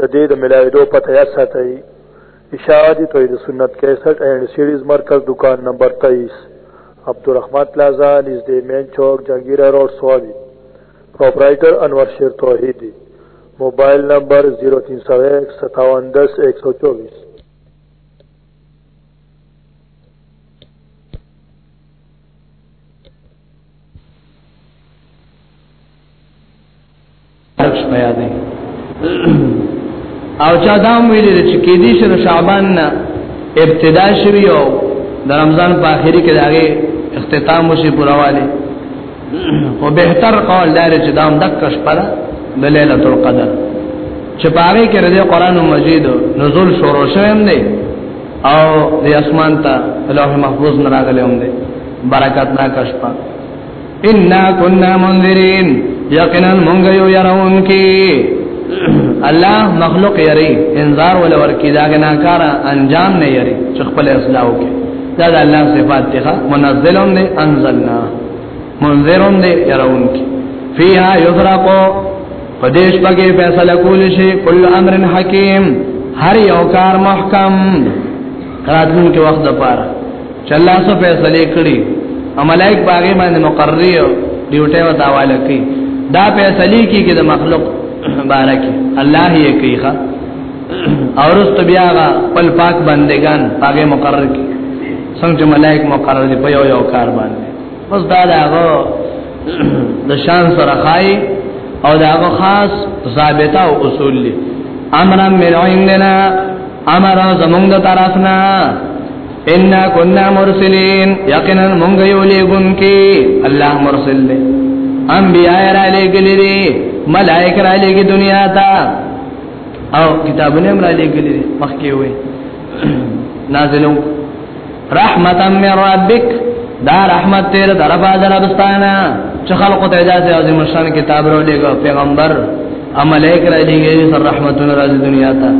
د دې د ملاویدو پته یاد ساتئ اشاعه دی توحید سنت 61 اینڈ سیریز مرکز دکان نمبر 23 عبدالرحمن پلازا نزدې مین چوک جهانگیر روډ سوابي پرپرایټر انور شیر توحیدی موبایل نمبر 03015710124 پرش پیا دی او چا دا ویل چې کې دې شنو شعبان نه ابتدا شوی او د رمضان په اخیری کې داغه اختتام وشي پرواله او بهتر قول دار چې دام دک شپره د ليله القدر چې پاره کې د قران مجید نزول شروع شوم دی او د اسمان ته لوح محفوظ نه راغلی هم دی برکت نا کشپا انا کننا منذرین یقینا مونږ یو يرون کی الله مخلوق یری انذار ول ورکی دا ګناکار انجام نه یری چې خپل اصلاح وکي دا د الله صفات ته منزلون دی انزلنا منذرون دی يرون کی فیها یذرقو پدیش پکې فیصله کول شي کل امر حکیم هر یو کار محکم راتلون کې وخت د پاره چې الله سو فیصله کړي ملائک باغې باندې مقرری ډیوټه و تاواله کوي دا فیصله کوي کې د مخلوق بارک الله یې کوي ښا اورست بیا غا پل پاک بندگان باغې مقرر کی څنګه ملائک مقرر دي په یو یو کار باندې بس دا داغه د شان سره خای او داغه خاص ضابطه او اصول دي امر من عندنا امر زمونږ طرفنا ان كنا مرسلين یقینا مونږ یو لګون کې الله مرسل له انبیاء را لګلې دي ملائک را لګي دنیا ته او کتابونه را لګلې دي مخکې وې نازلو رحمتا من ربک دا رحمت تیر دربا دربستانا چې خلق ته اجازه او ذمہ شان کتاب رو لګو پیغمبر املائک را لګي سر رحمتونه راځي دنیا ته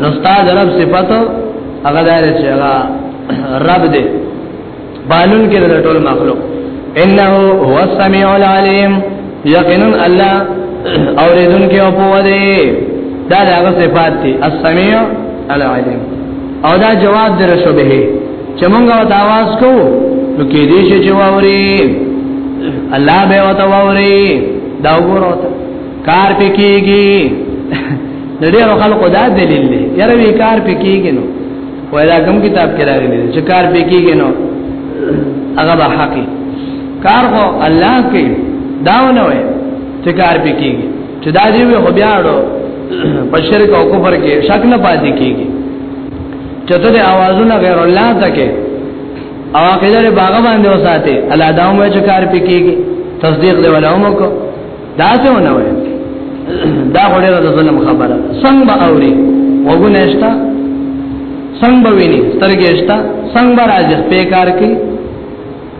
نو استاد رب صفاتو هغه دار چې هغه رب دې بالون کې د ټول مخلوق انه هو السميع العليم یقینا الله اوریدون کې او په دې دا هغه صفات دي السميع العليم او دا جواب در شوبه چې مونږه وت आवाज کو نو کې دې شي جواب وري الله به وت ووري دا وګورو کار پکېږي د ډېرو خلکو دا دلیل دی یاره وی کار پکېږي نو وای دا کوم کتاب کې راغلی چې کار پکېږي نو هغه به حقي کار خو الله کوي داونه وای چې کار پکېږي چې دا دی وی خو بیا ورو په شرک او کفر کې شک نه پاتې کېږي چته د اوازونه غیر الله ته کې او عقیده له باغ باندې وساته الله دا مو چې کار پکېږي تصدیق دی ولا مو کو دا څه ونه وي دا غوړې د ظلم خبره څنګه اوري وګونه شتا څنګه ویني سترګې شتا څنګه راځي په کار کې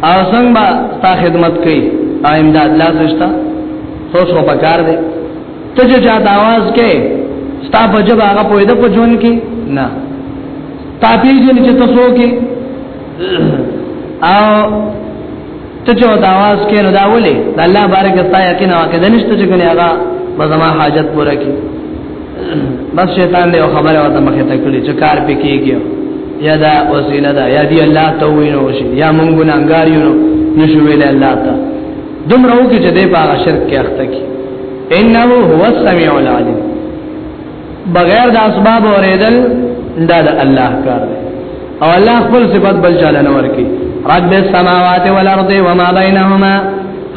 او څنګه تا خدمت کوي او امداد لا شتا سوچ کو پکار دی ته چې چا د आवाज کې ستا په جواب هغه پوهه ده په جون کې نه تا پیژنې چې تاسو کې او ته چې دا आवाज کې نو دا ولې د الله بارک استا یقین او کې دنيشته چې کنه هغه بزما حاجت پوره کی بس شیطان له خبره وته مخه ته کړی چې کار پکېږي یا دا وسیله ده یا دی الله ته وینو شي یا مونږ ګناګار یو نشو ویل الله ته دومره وکړي چې دې په شرک کې اخته کی انه هو السميع العليم بغیر د اسباب اوریدل دا د الله کار دی او الله خپل صفات بل چاله نه ورکی رب السماوات والارض وما بينهما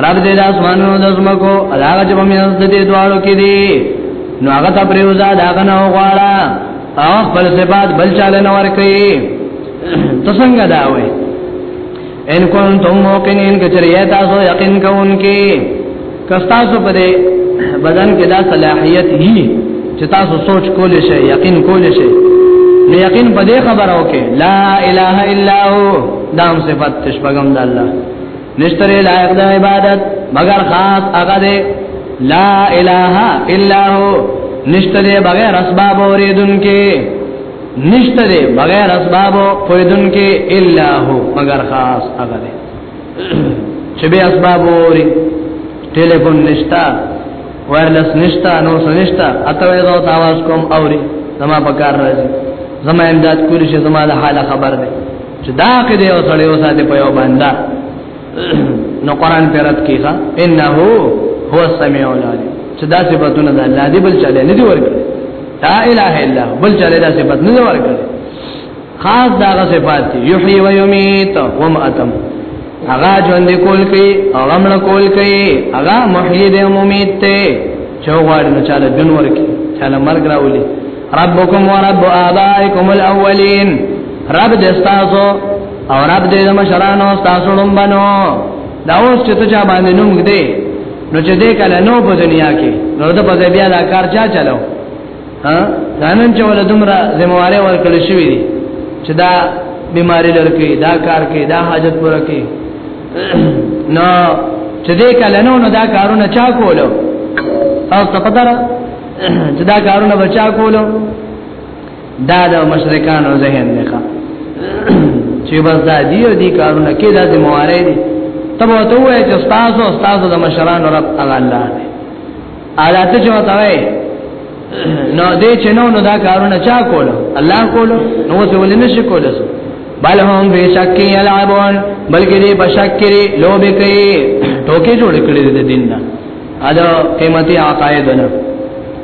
رب دې د اسمانونو د زمکو هغه چې په میاں د دې دوالو کې دي نو هغه ته پریوزا دا غنه غواړه او خپل صفات بل چاله نه ورکی ته څنګه دا وې ان کنتم موقنین کچری تاسو یقین کوونکی کستاسو په دې بدن کې دا صلاحیت هی چې تاسو سوچ کول شئ یقین کول شئ نو یقین په دې خبره وکي لا اله الا هو دام صفات تشبغم د الله نشتره لایق د عبادت مگر خاص هغه دې لا اله الا هو نشتره بغیر اسباب اوریدونکو نشته دی بغیر اسباب پویدن کې الا هو مگر خاص هغه دی چې به اسباب وری ټلیفون نشتا وایرلس نشتا نو سنشتا اته وې دا आवाज کوم اوري زما په کار راځي زما امداد کولی شي زما له حاله خبر ده چې دا کې دی او سړی اوسه په یو باندې نو قران پر رات کیږي انه هو السميع العليم چې دا صفاتونه د الله دی بل چاله نه دی ورکړي لا اله الا بل چاله دا صفات نه دی ورکړي خاص دا صفات یحیی و یمیت و ماتم هغه ژوند کول کوي هغه مړ کول کوي هغه محیی د مومیت ته چوغړ نو چاله جون ورکی چاله مرګ راولي ربکم و رب آبائکم الاولین رب دستاسو او رب دې د مشرانو تاسو لوم بنو دا اوس چې ته چا باندې نوم دې نو چې دې کله نو په دنیا کې نو د په بیا دا کار چا چلو ها نن چې ول دومره زمواره ورکړل شوې دي چې دا بیماری لرکې دا کار کې دا حاجت پوره کې نو چې دې کله نو نو دا کارونه چا کولو او څه پدره چې دا کارونه بچا کولو دا د مشرکانو ذهن دی ښا چې بس دا دی او دی کارونه کې دا ذمہوارې دي تب وته وای چې استاد او استاد د مشرانو رب هغه الله دی اعلی ته چې وته وای نو دې چې نو نو دا کارونه چا کول الله کول نو څه ولې نشي کولای بل هم به شک یلعبون بلکې دې بشکری لوب کوي ټوکې جوړ کړې دې دین نه ادا قیمتي عقایدونه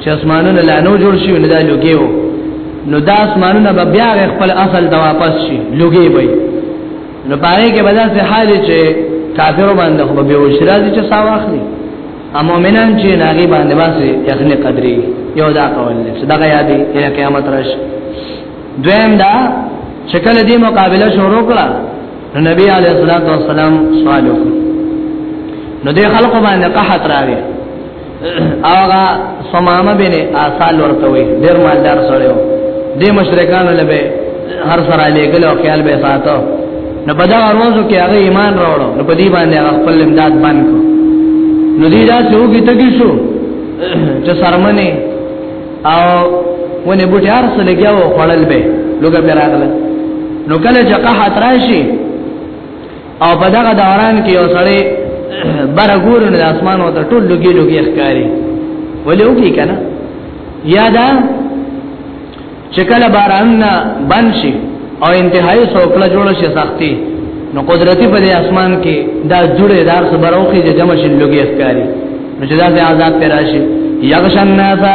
چې اسمانونه لا نو جوړ شي نه دا لوګي وو نو دا اسمانونه به بیا خپل اصل ته واپس شي لوګي وي نو پاره کې بدل څه حال چې کافر باندې خو به وشرا دي چې ساواخلي ا مؤمنان چې ناګي باندې واسي یخني قدرې یو دا کول چې دا غیا دي اله قیامت راش دویم دا شکل دې مقابله شروع کړه نو نبی علیه الصلاۃ والسلام سوال وکړ نو دې خلکو باندې قحط راغی هغه سمامه بن اصل ورته وي ډیر مالدار سره و دې مشرکان له به هر سره لګل او خیال به ساتو نو په دا ورځو کې هغه ایمان راوړو نو په دې باندې هغه خپل امداد باندې کو نو دې دا څو کې تګی شو چې سرمنه او ونه بوټي هر څه لګیاو خړل به لوګه پیراغله نو کله چې قحط راشي او په دغه دوران کې یو سړی بر ګور نه اسمان او ته ټول لګي لګي ښکاری ولې وګی کنه یادا چکل باران نه بنشي او انتهایی سوکړه جوړ شي سختي نو قدرتی په دې اسمان کې دا جوړه دار خبروخي چې جمع شي لګي ښکاری نو چې دا آزاد پیراشي یغشن ناسا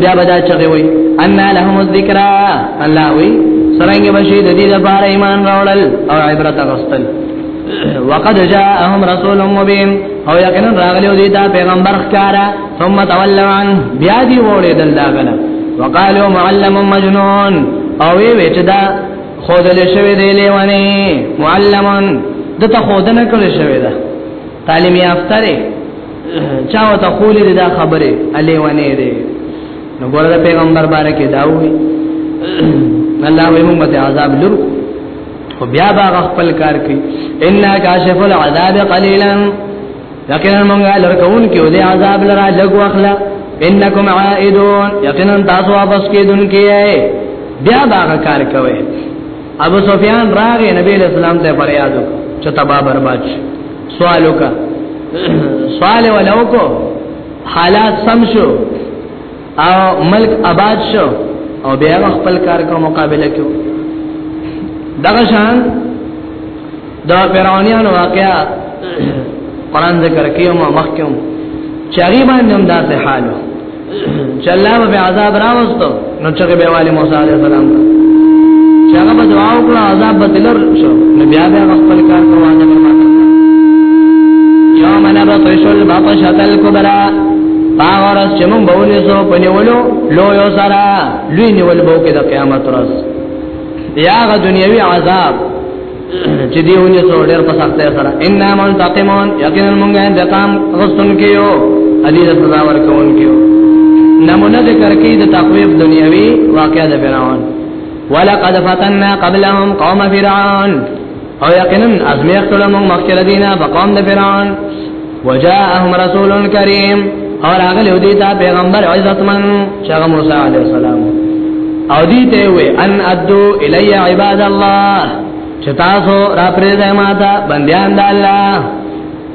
بیا بدا چغه وي ان لهم الذکر الله وي سرنګ بشي د دې لپاره ایمان راوړل او عبرت غوښتل وقد جاءهم رسول مبين او یقینا راغلی دی دا پیغمبر ښکارا ثم تولوا عن بیا دی وړي دلدا غلا وقالوا معلم مجنون او وی وچ دا خودل شوی دی لیوانی معلمون دته خودنه کړی شوی دا تعلیم یافته چا وته قول دې دا خبره علي ونه دې نو ګوره د پیغمبر باره کې دا وي الله وي موږ ته عذاب لور خو بیا باغ خپل کار کوي ان کاشف العذاب قليلا یقینا موږ لرکون کې دې عذاب لرا لګ واخلا انکم عائدون یقینا تاسو واپس کیدون کیه بیا باغ کار کوي ابو سفیان راغې نبی علیہ السلام ته فریادو چې تبا برباد شي سوال وکړه سوال ولو کو حالات سم شو او ملک آباد شو او بیا خپل کار کو مقابله کو دغه شان دا فرعونیان واقعا قران ذکر کیوم مخکوم چاری باندې هم داسې حالو چې الله به عذاب راوستو نو چې به والي موسی عليه السلام چې هغه به دعا وکړه عذاب به تلر شو نو بیا بیا خپل کار کوه نه ماته یوم نبطش البطشة الكبرى باورس چې مونږ بولې سو پنیولو لو یو سره لوی نیول بو کې د قیامت ورځ یاغه دنیوي عذاب چې دی ونی سو ډېر په سختۍ سره ان من تقمون یقینا موږ انتقام غوښتون کیو ادي د سزا ورکون کیو نمونه ذکر کې د تقویب دنیوي واقعا د فرعون ولقد فتننا قبلهم قوم فرعون او یقینا ازمیختلمو مخکره دینه په قوم د فرعون وجاءهم رسول کریم اور اغلی او دیتا پیغمبر عزتمن شغه موسی علیہ السلام او دیته وی ان ادو الی عباد الله چتاسو را پریزه ماتا بندیان د الله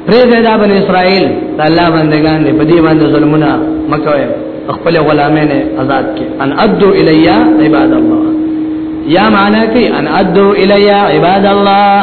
پریزه د بن اسرائیل الله بندگان دی په دې باندې ظلمونه مکوئ خپل غلامین آزاد کې ان ادو الی عباد الله یا معنا کې ان ادو الی عباد الله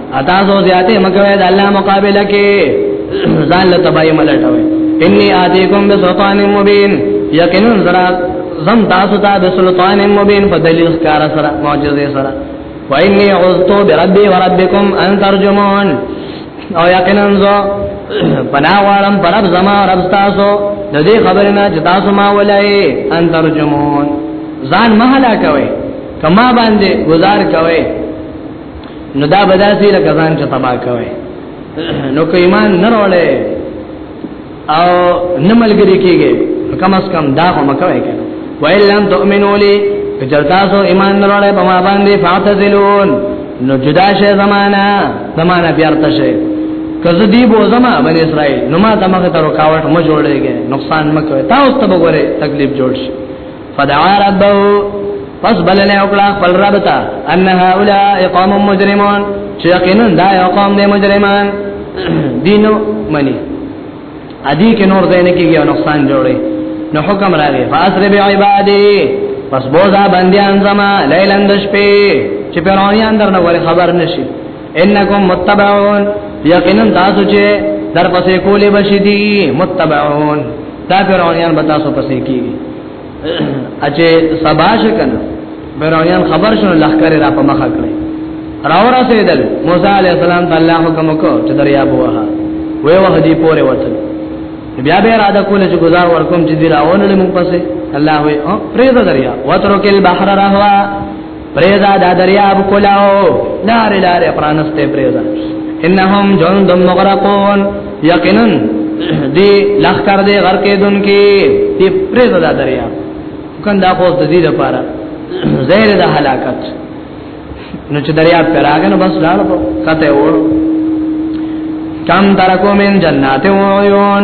اتا زو زیاته مکوې د الله مقابله کې ځان له تبای ملټوي انی آتیکم بسلطان مبین یقینا زرا زم تاسو ته بسلطان مبین په دلیل کار سره معجزه سره و انی عذتو بربی و ربکم ان ترجمون او یقینا زو پنا غوارم پرب زما رب تاسو د دې خبرنا چې تاسو ما ولای ان ترجمون ځان مهلا کوي کما باندې گزار کوي نو دا بداسي لکه ځان چې تبا کوي نو که ایمان نه راولې او نه ملګری کېږي کم از کم دا هم کوي کنه وایل لم تؤمنوا لي کچرتا سو ایمان نه راولې په ما باندې فاتذلون نو جدا شه زمانہ زمانہ بیارته شه کزه دی بو زما بنی اسرائیل نو ما تمغه تر رکاوټ مو جوړېږي نقصان مکوي تاسو ته وګوره تکلیف جوړ شي فدعا ربه پس بلنه وکړه خپل رب ته ان هؤلاء قوم مجرمون چې یقینا دا یو قوم دی مجرمان دینو منی ادي کې نور دین کېږي او نقصان جوړي نو حکم راغی فاسر بعبادی پس بوزا بندیان زما لیلن د شپې چې پرونی اندر نو خبر نشي انکم متبعون یقینا تاسو چې در پسې کولې بشي دي متبعون دا فرعونیان به تاسو پسې کیږي اچې سباش کنه فرعونیان خبر شنو لخر را په مخه کړی راو را سیدل موسی علی السلام ته الله حکم وکړ چې دریا بوه وې وه دې پورې وته بیا به اراده کوله چې گزار ورکوم چې دی راونه لمو پسې الله وې او پرې دریا وترکل بحر رهوا پریزا دا دریاب کولاو لار لار پرانسته پریزا انهم جند مغرقون یقینا دی لخ کر دی غر کې دن کې دی پریزا دا دریاب کنده خو د دې لپاره زهر د هلاکت نو چې دریاب پر راغنه بس لاړ په کته وړو کم ترکو من جنات و عیون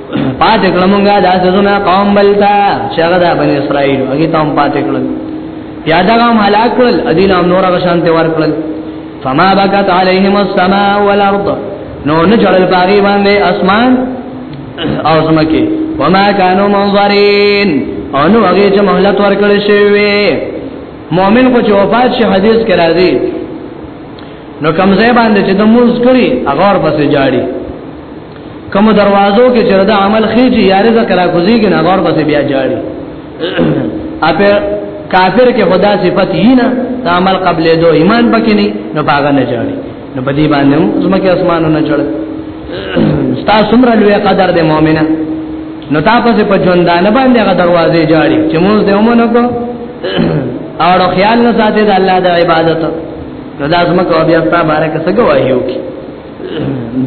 پاتې کلمونګه دا سزونه قوم بلتا شغه دا بنی اسرائیل هغه تام پاتې کلم یا دا هم هلاک کړل ادینه نور غشان ته ور کړل فما بکت علیهم السماء والارض نو نه جړل پاغي باندې اسمان او زمکه وما كانوا منظرين او نو هغه چې مهلت ورکړل شوی مؤمن کو چې وفات شي حدیث کې راځي نو کمزې باندې چې د موږ کړی هغه ور پسې جاړي کوم دروازو کې چې دا عمل خېږي یا رزق را کوزيږي نه غور بس بیا جاړي اپه کافر کې خدا صفت یې نه دا عمل قبل دو ایمان پکې نه نو پاګه نه جاړي نو بدی باندې زما کې اسمانو نه جوړ ستا سمره لوی قدر دې مؤمنه نو تاسو په ژوندانه باندې هغه دروازې جاړي چې موږ دې ومنو کو اور خیال نه ساتي د الله د عبادت نو دا زما کو بیا په بارے کې څه گواهیو کې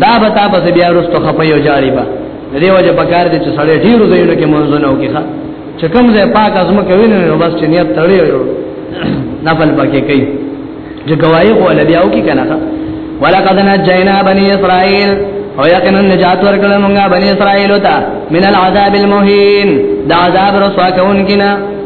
دا به تا په بیا ورستو خپي او جاری با دې وجه په کار دي چې سړی ډیر زینو کې منځونه وکړي ښا چې کوم ځای پاک ازمه کوي نو بس چې نیت تړي او نفل پکې کوي چې گواہی خو له بیاو کې کنه ولقد نجینا بنی اسرائیل او یقینا نجات ورکړل موږ بنی اسرائیل ته من العذاب المهین دا عذاب رسوا کون کنا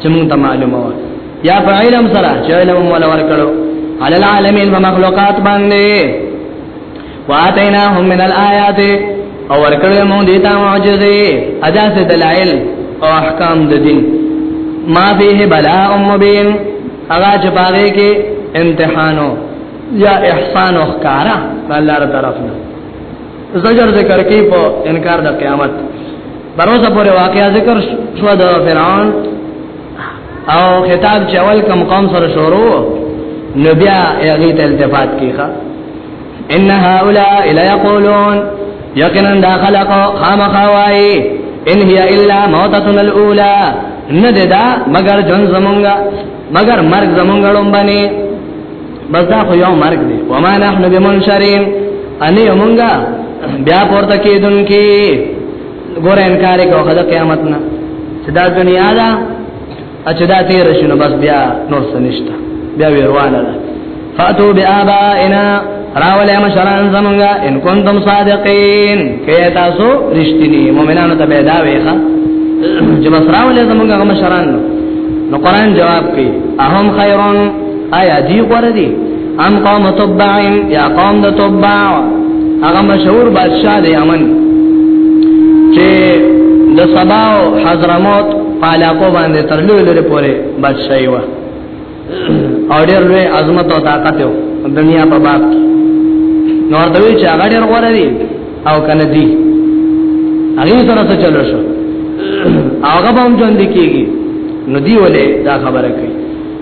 چې موږ ته معلومه و یا په علم سره چې علم مولا ورکړو علی العالمین په مخلوقات باندې واتیناهم من الآیات او ورکړو موږ دې ته معجزې ادا سه دلایل او احکام د دین ما فيه بلاء مبین هغه چې باغې کې امتحانو یا احسان او ښکارا الله تعالی طرفنا زجر ذکر کې په انکار د قیامت بروزه پورې واقعا ذکر شو د فرعون او خطاب چې اول کم قوم سره شروع نو بیا هغه ته التفات کیخه ان هؤلاء لا يقولون یقینا دا خلق خامخوای ان هي الا موتتنا الاولى نه ده دا مگر جون زمونږه مگر مرګ زمونږه لومبني بس دا خو یو مرګ دی وما نحن بمنشرین ان یمونګه بیا پورته کیدون کی ګور انکار کوه د قیامت نه چې دا دنیا دا چې دا تیر شنو بس بیا نور څه نشته بیا ویروانه ده فاتو بآبائنا راول مشران زمونږه ان کنتم صادقین کیا تاسو رښتینی مؤمنانو ته پیدا ویخه چې بس راول زمونږه مشران نو قران جواب کوي اهم خیرون آیا دی غره دی ام قوم تبع یا قوم د تبع هغه مشهور بادشاہ دی امن چې د سبا او حضرموت پالاکو باندې تر لوی لري پورې بادشاہي و او ډېر لوی عظمت او طاقت و دنیا په باب نور دوی چې هغه ډېر غوړه دي او کنه دي هغه سره څه چلو شو هغه به هم ژوند کیږي نو دی ولې دا خبره کوي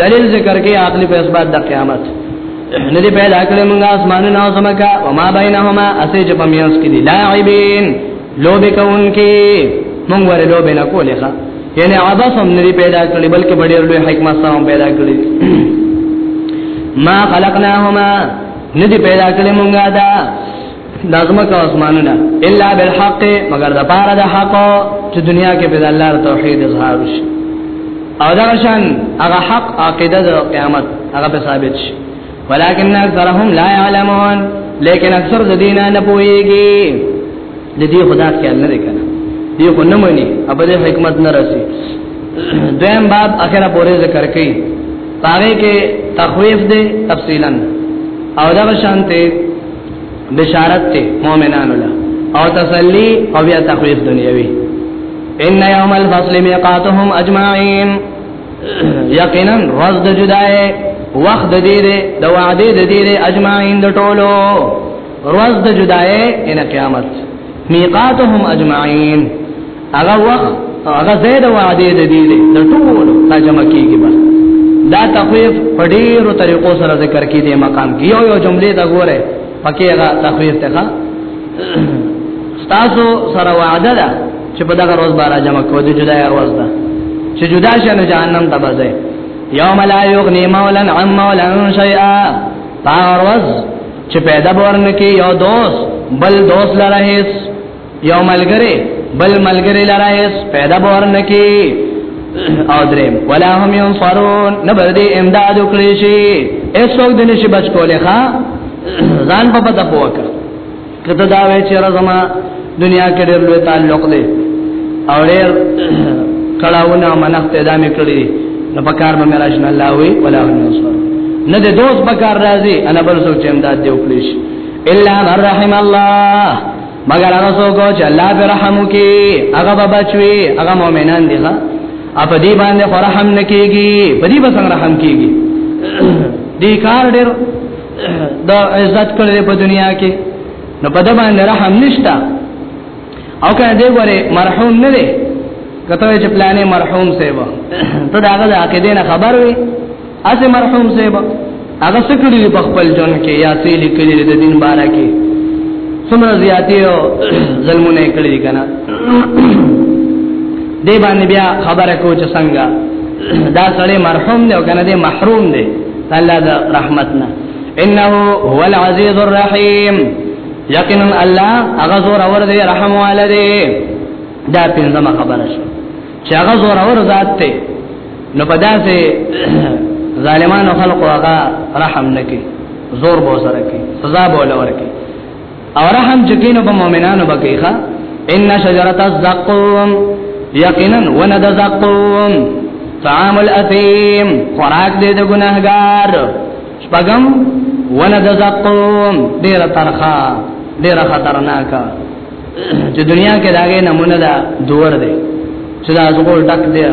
دلیل ذکر کې عقلی په اسباد د قیامت ندی پیدا کړی موږ اسمانونه او زمکا او ما بینهما اسې چې په میاس کې دي لاعبین لوب کوونکې موږ ور لوب نه کولې ښا یعنی عباس هم ندی پیدا کړی بلکې ډېر لوی حکمت سره پیدا کړی ما خلقناهما ندی پیدا کړی موږ دا لازمه کا اسمانونه الا بالحق مگر د پاره د حق چې دنیا کې به الله توحید اظهار شي او دا شان هغه حق عقیده د قیامت هغه به ثابت شي ولكن اکثرهم لا يعلمون لیکن اکثر د دینه نه پويږي د دې خدا خیال نه کنه دې کو نه مانی ابده حکمت نه رسی دویم باب اخره پورې ذکر کړي پاره کې تخویف دې تفصیلا او دا شانته بشارت ته مؤمنانو له او تسلی او بیا تخویف دنیوي ان یوم الفصل میقاتهم اجمعین یقینا روز د جدای وخت د دې د وعده د دې اجمعین د ټولو روز د جدای ان قیامت میقاتهم اجمعین هغه وخت هغه زید وعده د دې د ټول دا جمع کیږي بس دا تخویف په ډیرو طریقو سره ذکر کیږي مقام کې یو یو جمله دا ګوره پکې هغه تخویف ته تاسو سره وعده ده چې په دغه روز بارا جمع کو دي جدا یې روز ده چې جدا شنه جهنم ته بځه یوم لا یغنی مولا عن مولا شیئا پاروز چې پیدا ورنکي یو دوست بل دوست لره هیڅ یو ملګری بل ملګری لرایس پیدا بورنکی او دریم ولا هم ينصرون نبردي امداد وکړي شي ایسوک د نشي بچ کولې ښا ځان په پتا پوک کته دا وی چې رزما دنیا کې ډېر لوی تعلق دی او ډېر کلاونه منښت ادا مې کړی نو په کار باندې راشن الله وی ولا هم ينصرون نه د دوست په کار راځي انا بل څوک چې امداد دی وکړي شي الا من رحم الله مگر هغه څوک چې الله پر رحم وکي هغه به بچوي هغه مؤمنان دي ښا اپ دې باندې خو رحم نکېږي په دې باندې رحم کېږي دې کار ډېر د عزت کړې په دنیا کې نو په دې باندې رحم نشتا او کنه دې وره مرحوم نه دي کته چې پلانې مرحوم سیوا ته دا هغه عقیدې نه خبر وي اته مرحوم زیبا هغه سکړي په خپل جون کې یا څه لیکلي د دین باره کې څومره زیاتې او ظلمونه کړی کنه دی باندې بیا خبره کو چې څنګه دا سړی مرحوم دی او کنه دی محروم دی الله د رحمتنا انه هو العزیز الرحیم یقینا الله هغه زور اور دی رحم والده دا پنځمه خبره شو چې هغه زور اور ذات ته نو په داسې ظالمانو خلقو هغه رحم نکي زور به سره کوي سزا به ولور کوي او رحم چې کینو په مؤمنانو بکیخه ان شجرت الزقوم یقینا ونذ زقوم طعام الاثیم خوراک دې د ګناهګار شپغم ونذ زقوم ډیر ترخه ډیر خطرناکه چې دنیا کې داګه نمونه دا دوور دی چې دا زغو ټک دی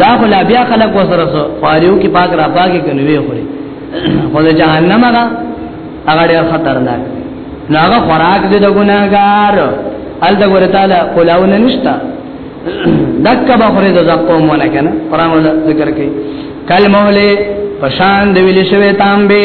دا خو لا بیا خلک وسره سو خواریو کې پاک را پاکي کني وي خوري خو د جهنم هغه هغه ډېر خطرناک نو هغه خوراک دې د ګناګار ال د ګور تعالی کولاونه نشتا دک به خوري د زقو مونږ کنه قران ول ذکر کوي کلمه له پشان دی ویل شوی تام به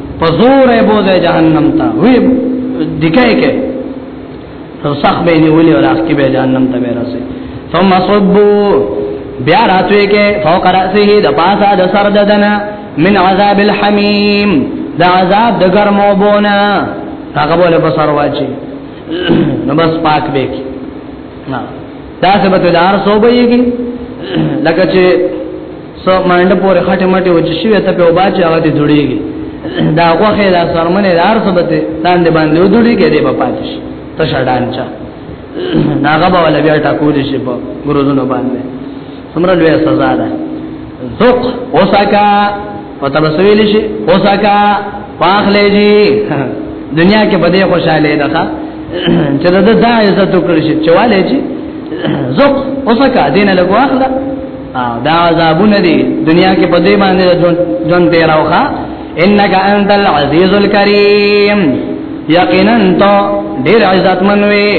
پزور ای بوزه جهنم تا وی دکای کې رسخ به نیولې او راخ کې به جهنم ته به راسي ثم صبو بیا راتوي کې فوق راسه د پاسه د سر ددنه من عذاب الحمیم د عذاب د ګرمو بونه هغه بوله په سر واچي نو بس پاک به کې نه دا څه به دار سو بهږي لکه چې سو مانډه پورې خټه مټه وچ شي ته په وبا چې هغه دې جوړيږي دا غوخه دا سرمنه دار سبته لاندې باندې ودوړي کې دې په پاتې شي ته شډان چا ناغه به ولا بیا ټاکول شي په ګروزونو باندې سمره لوی سزا ده ذوق اوساکا وتبسویل شي اوساکا واخلې جی دنیا کې بده خوشاله ده چې دا د عزت وکړي چې والي جی ذوق اوساکا دینه لګواخله دا عذابونه دي دنیا کې په دې باندې جون جون تیراوخه انک انت العزیز الکریم یقینا تو ډیر عزت منوي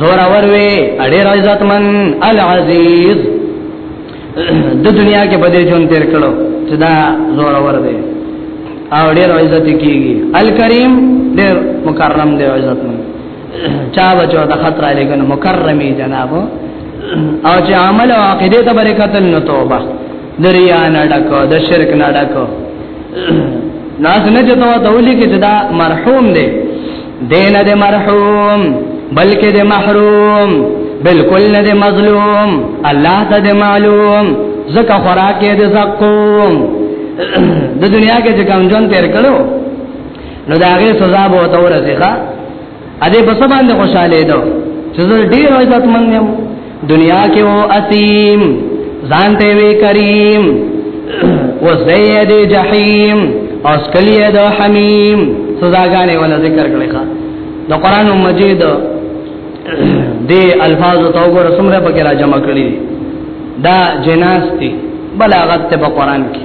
زور اور وي ډیر عزت من العزیز د دنیا کې په دې جون تیر کړو چې دا زور اور دی او ډیر عزت کیږي الکریم ډیر مکرم دی عزت من چا بچو د خطر علی کنه مکرمی جناب او چې عمل او عقیده ته برکت نه توبه دریا نه ډکو د شرک نه ډکو ناس نه چې ته تولی کې دا مرحوم دی دین د مرحوم بلکې د محروم بالکل نه د مظلوم الله ته د معلوم زکه خوراکه د زقوم د دنیا کې چې کوم جون تیر کړو نو دا غي سزا به وته ورسېخه ا دې په سبا باندې خوشاله دو چې زه ډیر عزت مند یم دنیا کې و اسیم ځان ته وی کریم و سید جهنم او سکلیه د حمیم سزاګانې ولا ذکر کړی ښا د قران مجید د الفاظ او توګه سمره پکې را جمع کړی دا جناس دي بلاغت ته په قران کې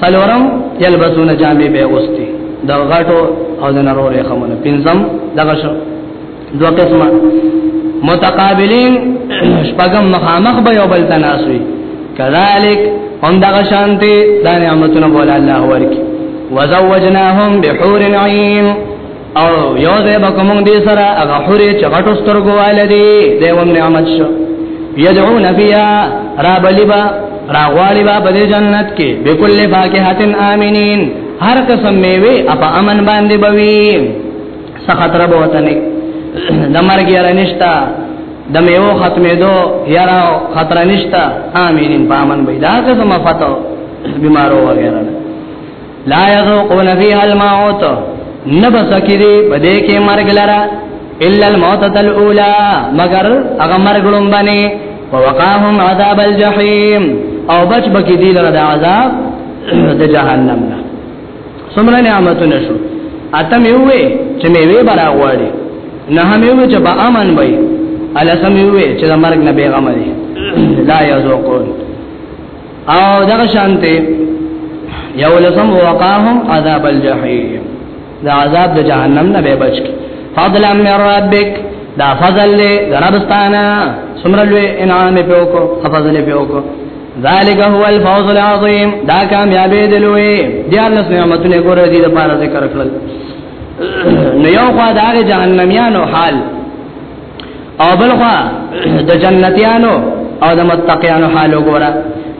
سلورم یلبسون جامع به اوستی د غټو او د نرو رخمونه پنځم دغه شو دوه قسمه متقابلین شپږم مخامخ به یو بل تناسوي کذالک هم دغه شانته د نعمتونو بوله الله ورکی وزوجناهم بحور عین او یو ځای به کوم دې سره هغه حورې چې غټو سترګو والدي دیوم نعمت شو یدعون بیا را بلیبا را غواړي با په جنت کې بكل فاکهتن امنین هر قسم میوه اپ امن باندې بوي څه خطر به وته نه د مرګ یاره نشتا د میو ختمې دو یاره خطر نشتا امینین پامن به دا څه مفتو بیمارو وغیرہ لا یذوقون فیها الموت نبسکی دی بده کې مرګ لرا الا الموت الاولى مگر هغه مرګ لوم باندې ووقاهم عذاب الجحیم او بچ بکی دی لرا د عذاب د جهنم نه سمره نعمتونه شو اته مې وې چې مې وې برا غواړي نه مې وې چې با امن وي الا سمې وې چې د مرګ نه بیغمه دي لا یذوقون او دغه شانته یو لسم وقاهم عذاب الجحیم دا عذاب د جهنم نه به بچ کی فضلا من ربک دا فضل له ربستانا سمر له انعام په وکو فضل په وکو ذالک هو الفوز العظیم دا کامیابی دلوی دیار لس نعمتونه ګور دي د پاره ذکر کړل نو یو خوا دا جهنميانو حال او بل خوا د جنتیانو او د متقیانو حال وګوره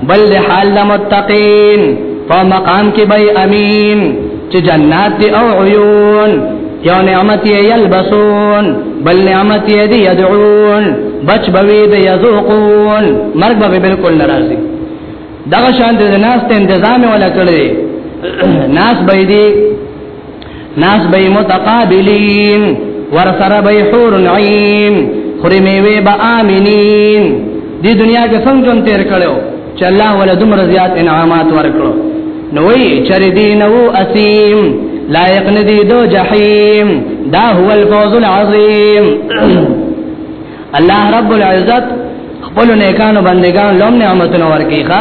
بل د حال د متقین په مقام کې به امین چې جنات دی او عیون یو نعمت یې یلبسون بل نعمت یې دی یدعون بچ بوي د یذوقون مرګ به بالکل ناراضي دغه شان د ناس ته تنظیم ولا کړی ناس به دی ناس به متقابلین ورسره به حور العین خوري میوه به امینین دی دنیا کې څنګه جون تیر کړو چې الله ول دمر زیات انعامات ورکړو نو وی چر دی نو اسیم لایق ندی دو جهنم دا هو الفوز العظیم الله رب العزت خپل نیکانو بندگان لوم نعمتونه ورکیخه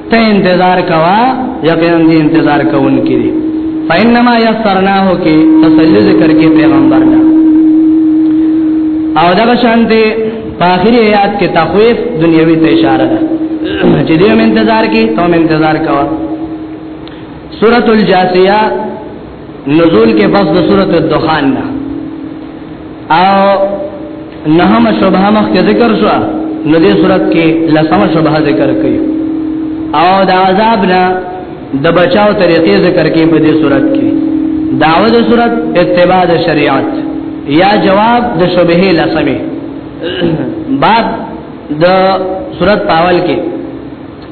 ته انتظار کوا یقینا دې انتظار کوون کړي فینما یسرناه کې تسلی ذکر کې پیغمبر دا او دا شان دې په اخري آیات کې تخویف دنیوي ته اشاره ده چې دې انتظار کې ته انتظار کوا سورۃ الجاسیہ نزول کې پس د سورۃ الدخان نه او نهم شبهه مخ کې ذکر شو نو دې سورۃ کې لسمه شبهه ذکر کړي او د عذاب نه د بچاو طریقې ذکر کړي په دې سورۃ کې داوود سورۃ اتباع د شریعت یا جواب د شبهه لسمه بعد د سورۃ پاول کې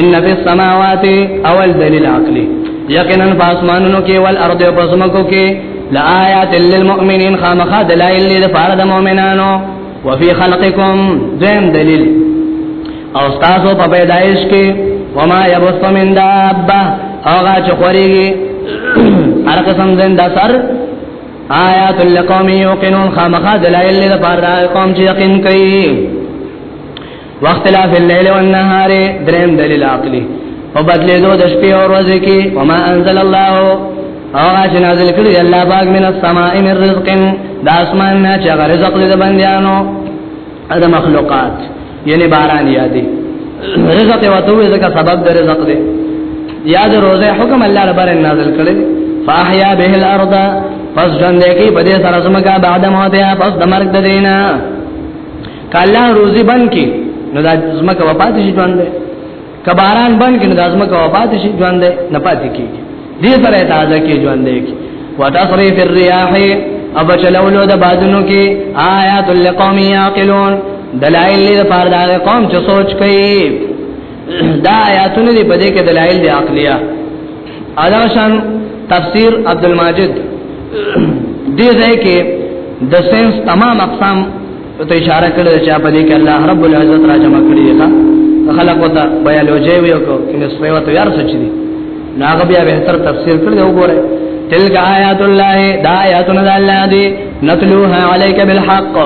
ان فی السماوات اول دلیل عقلی یقینا فاسمانونو کې ول ارض او پسمکو کې لآیات للمؤمنین خامخ دلائل لپاره د مؤمنانو وفي خلقکم دیم دلیل او تاسو په پیدایش کې وما یبث من دابه هغه چې خوريږي هر قسم زنده سر آیات لقوم یوقنون خامخ دلائل لپاره قوم چې یقین کوي واختلاف الليل والنهار دریم دلیل عقلی او بدلې دو د شپې او ورځې کې وما انزل الله او هغه نازل کړی الله باغ من السماء من رزق د اسمان نه چې هغه رزق دې بنديانو د مخلوقات یعنی باران یادې رزق وته وي ځکه سبب د رزق دې یاد روزه حکم الله ربره نازل کړی فاحیا به الارض پس ژوند کې په دې سره سمګه بعد موته پس د مرګ د دینه که الله روزي بند کی نو د زمکه وپات شي ژوند دی که باران بند کی نو د زمکه وپات شي ژوند دی نه پاتې کیږي دې سره تازه کې ژوند دی کی وتصرف الرياح او بچلولو د بادونو کې آیات لقوم یاقلون دلائل دې پر دا قوم چې سوچ کوي دا آیاتونه دې په دې کې دلائل دې عقلیه ادا شان تفسیر عبد الماجد دې ځای کې د ساينس تمام اقسام نو ته اشاره کړې چې په دې کې الله رب العزت را جمع کړی دی خلک وته بایولوژي ویو کو کیمستري وته یار سچ دي ناغه بیا به تر تفسیر کړی دی وګوره تلک آیات الله دا آیاتنا د الله دی نتلوها علیک بالحق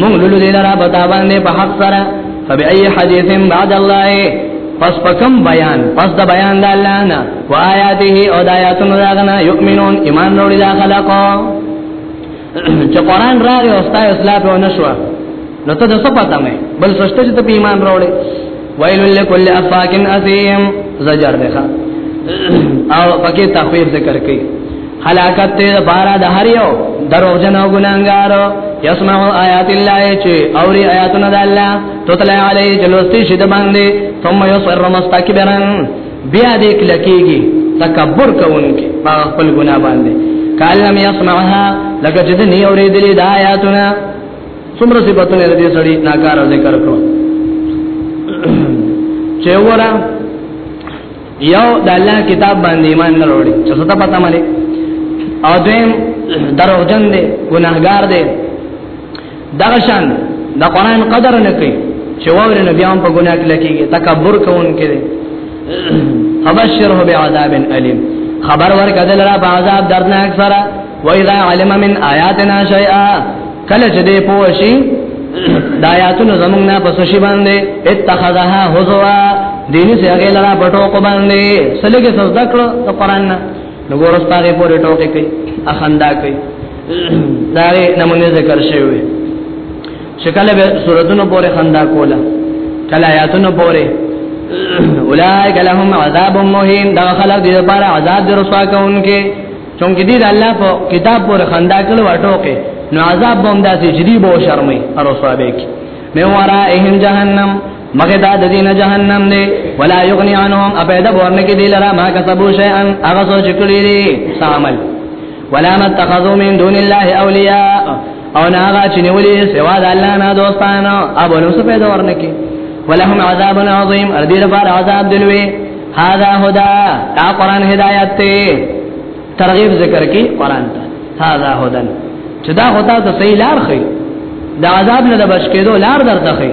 مونږ لولو دې لرا بتا باندې په حق سره فبأي حديث بعد الله پس پکم بیان پس د بیان د الله نه و آیاته او د آیاتونو داغنا یؤمنون ایمان لري دا خلقو چې قران راغی او ستای اسلام به نشو نو ته د څه پتا مې بل سشته چې په ایمان راوړې ویل لکل افاکن عظیم زجر ده او پکې تخویف ذکر کړي حلاکت ته بارا د هر یو درو جنو ګناګار یسمع آیات الله چې اوري آیاتونه د الله تطلع علی جلوستی شد باندې ثم یصر مستكبرا بیا دې کلکېږي تکبر کوونکې په خپل ګناه باندې کالم یسمعها لکه چې دې اورېدلې د آیاتونه څومره صفاتونه دې سړی ناکاره ذکر کړو چې ورا یو د الله کتاب باندې ایمان نه وروړي چې څه ته پته مله او دیم دروغجن دی ګناهګار دی دا شان د قران قدر نه کوي چې وره نه بیا په ګناه کې لکېږي تکبر کوونکې دي فبشره بعذاب الیم خبر ورکړه دلرا په عذاب دردناک سره و اذا علم من آیاتنا شیئا کله چې دې پوښي د آیاتونو زمونږ نه پس شي باندې اتخذها هزوا دیني سره غلرا پټو کو باندې سلګه سودا کړو قرآن نه نو ورس پاره پورې ټوکې کوي اخندا کوي دا نمونه ذکر شوی شکل به صورتونو پورې خندا کوله کله آیاتونو پورې اولائک لهم عذاب مهین دا خلک دې لپاره عذاب درسوا کوونکې چونکې دې الله په کتاب پورې خندا کړو ټوکې نو عذاب بوم داسې جدي بو شرمې ارسوا به کې مې ورا اهم جهنم مګه دا د دینه جهنم دی ولا یغنی عنهم ابدا ورنه کې دی لرا ما کسبو شیئا هغه سوچ کړی دی سامل ولا متخذوا من دون الله اولیاء او ناغا چې نیولې سوا د الله نه دوستانو ابو نو څه پیدا ورنه کې ولهم عذاب عظیم ار دې لپاره عذاب دلوي هاذا هدا دا قران هدایت ته ترغیب ذکر کې قران ته هاذا هدن چې دا هدا ته صحیح لار خي دا عذاب نه بچ کېدو لار درته خي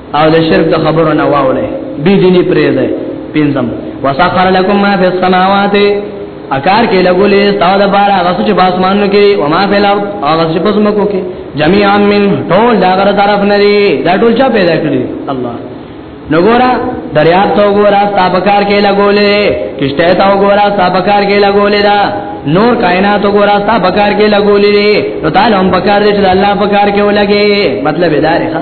او د شرک د خبرو نه واولې بي ديني پرې ده پنځم وسخر لكم ما في السماوات اکار کې لګولې تاسو د بار هغه څه چې په اسمانونو کې او ما په لار هغه څه په سمکو کې جميعا من ټول دا غره طرف نه دي دا ټول چا پیدا کړی الله نګورا دریاب ته وګورا تابکار کې لګولې کشته ته وګورا تابکار کې لګولې دا نور کائنات وګورا تابکار کې لګولې نو تعالی هم بکار دې چې الله بکار کې ولګي مطلب دا دی ښا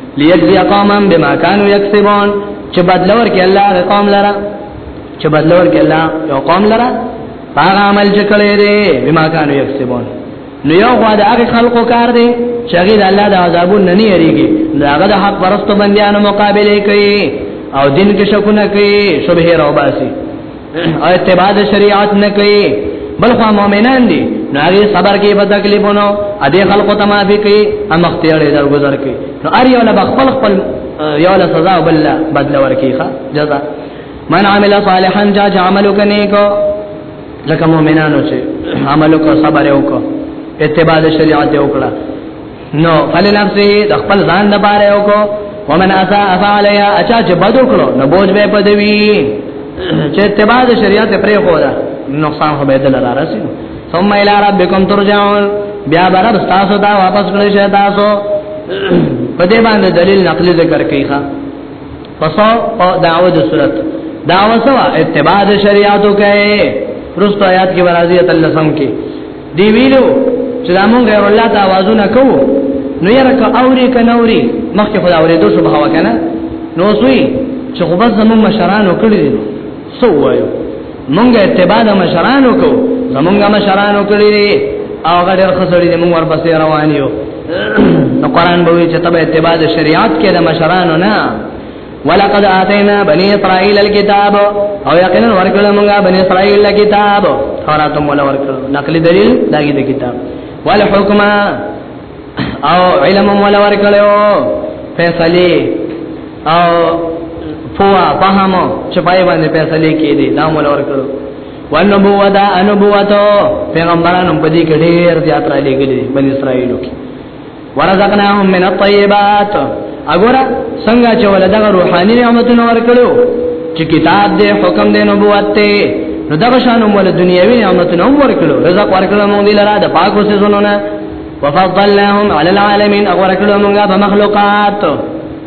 ليجزي قوما بما كانوا يكسبون چې بدلور کې الله قوم لرا چې بدلور کې الله یو قوم لرا هغه عمل چې کړی دی بما كانوا يكسبون نو یو غوا د هغه خلقو کار دی چې هغه د الله د عذابونو نه نه یریږي دا هغه د حق پرستو بندیانو مقابله کوي او دین کې شکونه کوي شبهه راوباسي او اتباع د شریعت نه کوي بل خو مؤمنان دي نو هغه صبر کوي په تکلیفونو ا دې خلکو ته معافي کوي ا مختیاري درگذر کوي نو ار یو له خپل خپل یو له سزا بل بدل ورکی ښا جزاء من عمل صالحا جا عملو کني کو لکه مؤمنانو چې عملو کو صبر وکړو اتباع د شریعت وکړه نو فل نفسه د خپل ځان د باره یو کو ومن اسا افعلیا اچا چې بد وکړو نو بوج به پدوي چې اتباع د شریعت پرې خو دا نقصان خو به دل را رسي ثم الى ربكم ترجعون بیا بر تاسو دا واپس کړی شه تاسو په دې باندې دلیل نقلی ذکر کوي ښا پسو او دعوه د صورت دعوه سوا اتباع د شریعتو کوي پرست آیات کې ورازیت الله سم کې دی ویلو چې دا مونږ غیر الله ته आवाजونه کوو نو یې راکه اوري کنه اوري مخکې خدا اوري دوه صبح وکنه نو سوی چې خو بس زموږ مشران وکړي دي سو وایو مونږ اتباع د مشران وکړو زمونږ مشران وکړي دي او غډر خسړي دي مونږ ورپسې روان یو نو قران به وي چې تبع اتباع شریعت کې د مشرانو نه ولقد اتینا بنی اسرائیل الكتاب او یقینا ورکړل موږ بنی اسرائیل کتاب تورات موږ ورکړل نقلی دلیل دغه د کتاب والحکم او علم موږ ورکړو فیصله او فوا فهم چې پای باندې فیصله کړي دا موږ ورکړو ونبوه دا انبوه تو پیغمبرانو په دې کې ډېر زیات را لېګلې بنی اسرائیلو کې ورزقناهم من الطيبات اګوره څنګه چې ولدغه روحاني نعمتونه ورکړو چې کتاب دې حکم دې نبوت ته نو دا شان مول دنیوي نعمتونه هم ورکړو رزق ورکړو موږ دې لاره د پاکو سيزونو نه وفضلناهم على العالمين اغورکړو موږ به مخلوقات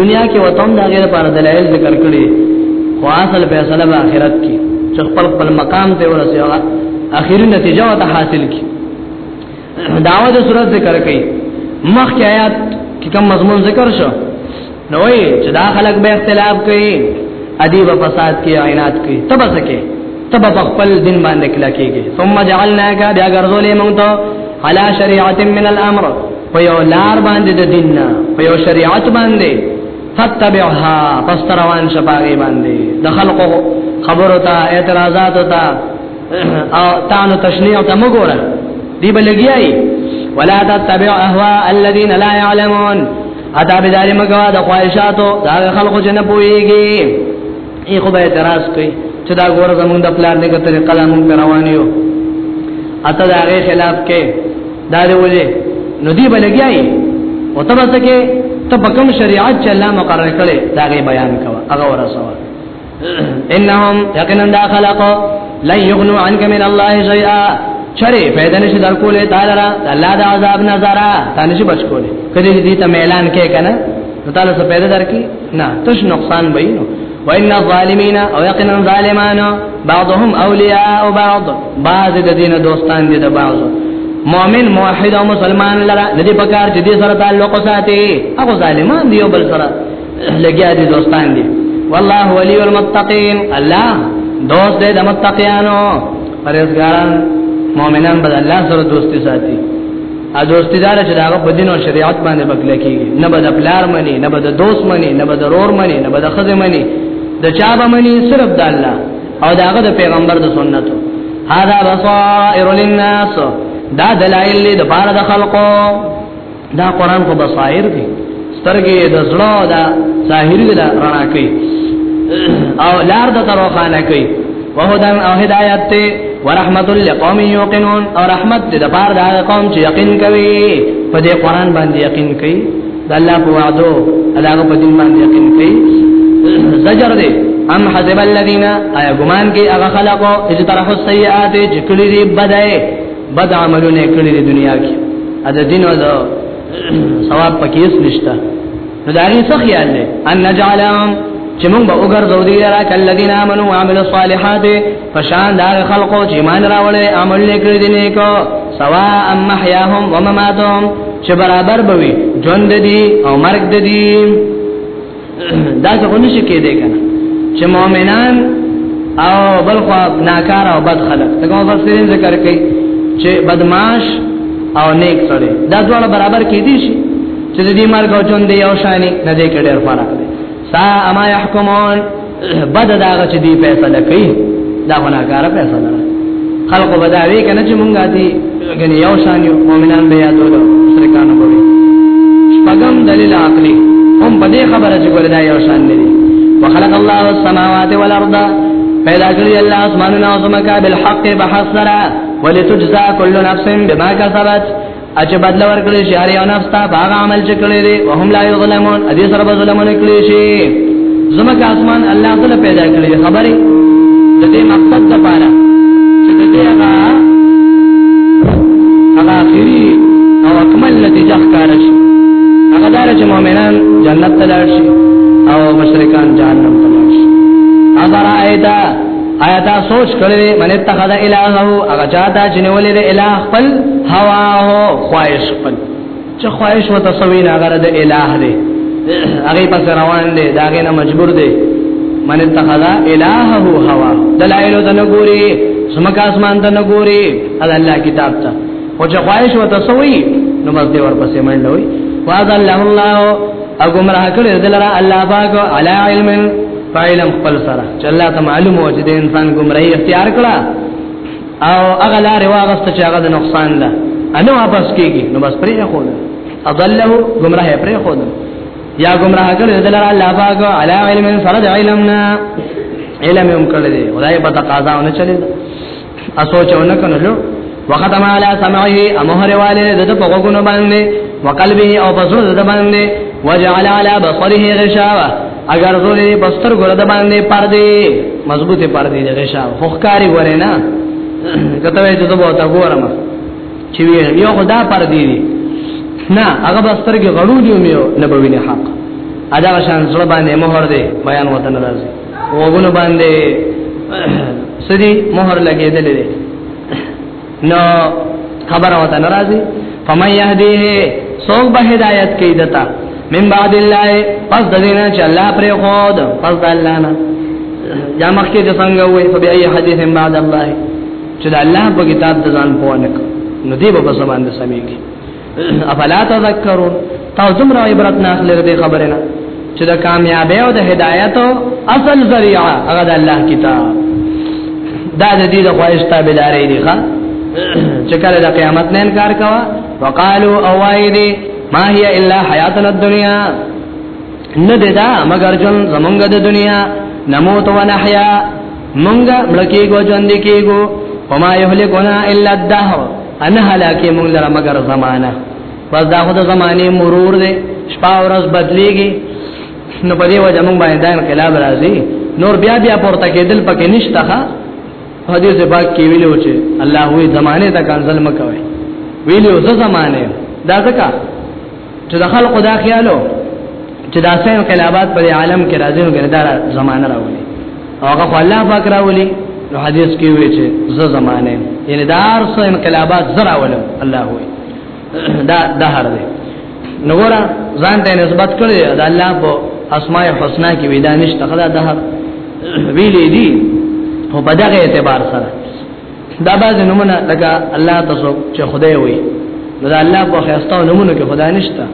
دنیا کې وتم دا غیر پر دلایل ذکر کړی خو اصل فیصله به آخرت کې چې خپل خپل مقام ته ورسېږي اخیری نتیجه وته حاصل کی داوا د صورت ذکر کړي مخکې آیات کې کوم مضمون ذکر شو نو وی چې دا خلک به اختلاف کوي ادیب فساد کوي عینات کوي تبسکه تب بخپل دین باندې کلا کېږي ثم جعلناک بیا ګرځولې مونږ ته علا شریعت من الامر په یو لار باندې د دین نه په یو شریعت باندې فتبعها پس روان شپاغي باندې د خلقو خبرو ته اعتراضات ته او تانو تشنیع ته مګوره دی بلګیای ولا تتبع اهواء الذين لا يعلمون ادا بذالک مګه د خواهشاتو دا خلقو جن پويږي ای خو به اعتراض کوي چې دا ګور زمونږ د پلان دغه طریقه د مونږ روان یو اته دا غي خلاف کې دا دی ولې نو دی بلګیای او تبه څه کې ته په کوم شریعت چې الله مقرر کړي دا غي بیان کوا هغه ورسوه انهم یقینا دا خلق لا یغنو عنک من الله شیئا چره پیدا نشي در کوله تعالی را الله د عذاب نظر ته نشي بچ کوله کله دې ته اعلان کې کنه نو تعالی څه پیدا درکې نه تش نقصان بینو وان الظالمین او یقینا ظالمان بعضهم اولیاء بعض بعض د دین دوستان دي د بعض مؤمن موحد او مسلمان لرا د دې پکار چې دې سره تعلق ساتي هغه ظالمان دی او بل سره لګیا دي دوستان دي والله ولی المتقین الله دوست دې د متقینانو پرهیزګاران مؤمنان بد الله سره دوستي ساتي ا دوستی دار چې داغه په دین او شریعت باندې بکل کیږي نه بد پلار منی نه بد دوست منی نه بد رور منی نه بد خزه منی د چا به منی صرف د الله او داغه د پیغمبر د سنتو هاذا بصائر للناس دا دلائل د بار د خلقو دا قران کو بصائر دی سترګې د زړه د ظاهري د رڼا کوي او لار د روښانه کوي وهدن او هدایت ته ورحمت لقوم یوقنون او رحمت دې د بار د قوم چې یقین کوي په دې قران باندې یقین کوي د الله په وعده الله په دین باندې یقین کوي زجر دې ام حسب الذين اي غمان کې هغه خلقو چې طرف السيئات چې کړی دي بدای بد عملونه کړی دي دنیا کې اده دین او ثواب پکې هیڅ نشته نو دا غي څه خیال دی ان نجعلهم چې موږ به وګرځو دي را کلذین امنو وعملوا الصالحات فشان دا خلقو چې مان راولې عمل لیکل دي نیکو سوا ام محیاهم ومماتهم چې برابر بوي ژوند دي او مرګ دي دا څه ونه شي کېدای کنه چې مؤمنان او بل خو ناکار او بد خلک څنګه مفسرین ذکر کوي چې بدمعاش او نیک سره دا ډول برابر کې دي شي چې دې مرګ او ژوند یو شانی نه دې کډیر فرق سا اما يحكمون بد دا هغه چې دی فیصله کوي دا غناګار فیصله ده خلق بداوی کنه چې مونږه دي غني یو شان یو مؤمنان به یادو ده مشرکان به شپغم دلیل عقلی هم په دې خبره چې ګوردا یو شان نه دي وخلق الله السماوات والارض پیدا کړی الله اسمانونه او زمکا بالحق بحسرا ولتجزا كل نفس بما كسبت اچ بدل ورکړي شي هر یو نفس ته باغ عمل چې کړی دی او هم لا یظلمون ادي سره به ظلم نه کړی شي زمکه اسمان الله تعالی پیدا کړی خبره د دې مقصد لپاره چې د دې هغه هغه اخیری او اکمل نتیجه ښکار شي هغه دار چې مؤمنان جنت ته لاړ شي او مشرکان جهنم ته لاړ شي اذر ایدا آیا تا سوچ کړی من اتخذ الهه هغه چاته چې نیولې د الہ خپل هوا او خواهش خپل چې خواهش و تصویر هغه د الہ دی هغه پس روان دی داګه نه مجبور دی من اتخذ الهه هوا دلایل د نګوري سمکا اسمان د نګوري ادا الله کتاب ته او چې خواهش و تصویر نو مز دی ورپسې منډوي واذ الله الله او گمراه کړی دلرا الله پاک علی علم فایلم خپل سره چې الله ته معلوم و چې د انسان گمراهي اختیار کړه او هغه لار واغسته چې هغه د نقصان ده انو واپس کیږي نو بس پرې خو ده اضله گمراه پرې خو ده یا گمراه کړي د لار الله پاک علی علم سره علمنا علم هم کړی دی خدای په تقاضا ونه چلی اسوچونه کنه لو وختم علی سمعه امهر والے د په غوګونو باندې وقلبه او بصر د باندې وجعل علی بصره غشاوه اگر زولې بستر ګره د باندې پردي مضبوطه پردي د غشاوه خوخکاری ګره نه کته وې ته بہت ګورم چې یو خدا پردي دي نه هغه بستر کې غړو دی میو نبوی نه حق ادا شان زړه باندې مهر دی بیان وطن راځي وګونو باندې سدي مہر لګېدلې ده نو خبره وته ناراضي فمن يهديه سوق به هدايت کوي دتا من بعد الله پس دینه چې الله پر خود پس د الله نه یا مخکې د څنګه وې په بیا حدیث بعد الله چې د الله په کتاب د ځان پوهنک نو دی به په سبا باندې سمېږي افلا تذکرون تاسو دومره عبرت نه اخلئ دې خبره نه چې د کامیابی او د هدایت اصل ذریعہ هغه د الله کتاب دا د دې د خواهش تابعداري دي ښا چې کله د قیامت نه انکار کوا وقالو اوایدی ما هي الا حیاتنا الدنیا نه دا مگر جون زمونږ د دنیا نموت و نحیا مونږه ملکیګو ژوند کیګو وما یهلکنا الا الدهر ان هلاکه مونږ لره مگر زمانہ بس دا خو د زمانه مرور دی شپه ورځ بدلیږي نو په دې وجه مونږ باندې دا انقلاب راځي نور بیا بیا پورته کېدل پکې نشته ها حدیث پاک کې ویلو چې الله وی زمانه ته کنزل مکوي ویلو زه زمانه دا ځکه چې د خلکو دا خیالو چې دا سه انقلابات په عالم کې راځي نو ګردار زمانه راولي هغه خو الله پاک راولي نو حدیث کې وی چې ز زمانه یعنی دار سه انقلابات زرا ولم الله وی دا دهر دی نو ورا ځان ته نسبت کړی دا الله په اسماء الحسنا کې وی دانش تخدا دهر ویلې دي په بدغه اعتبار سره دا باز نمونه لکه الله تاسو چې خدای وي نو دا الله په خیرسته نمونه کې خدای نشته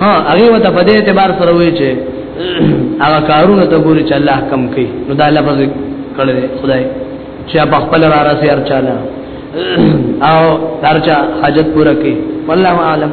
ها هغه وته په دې اعتبار سره وي چې هغه کارونه ته ګوري چې الله کم کوي نو دا لفظ کړل خدای چې په خپل را راسي ارچاله او ترچا حاجت پوره کوي والله عالم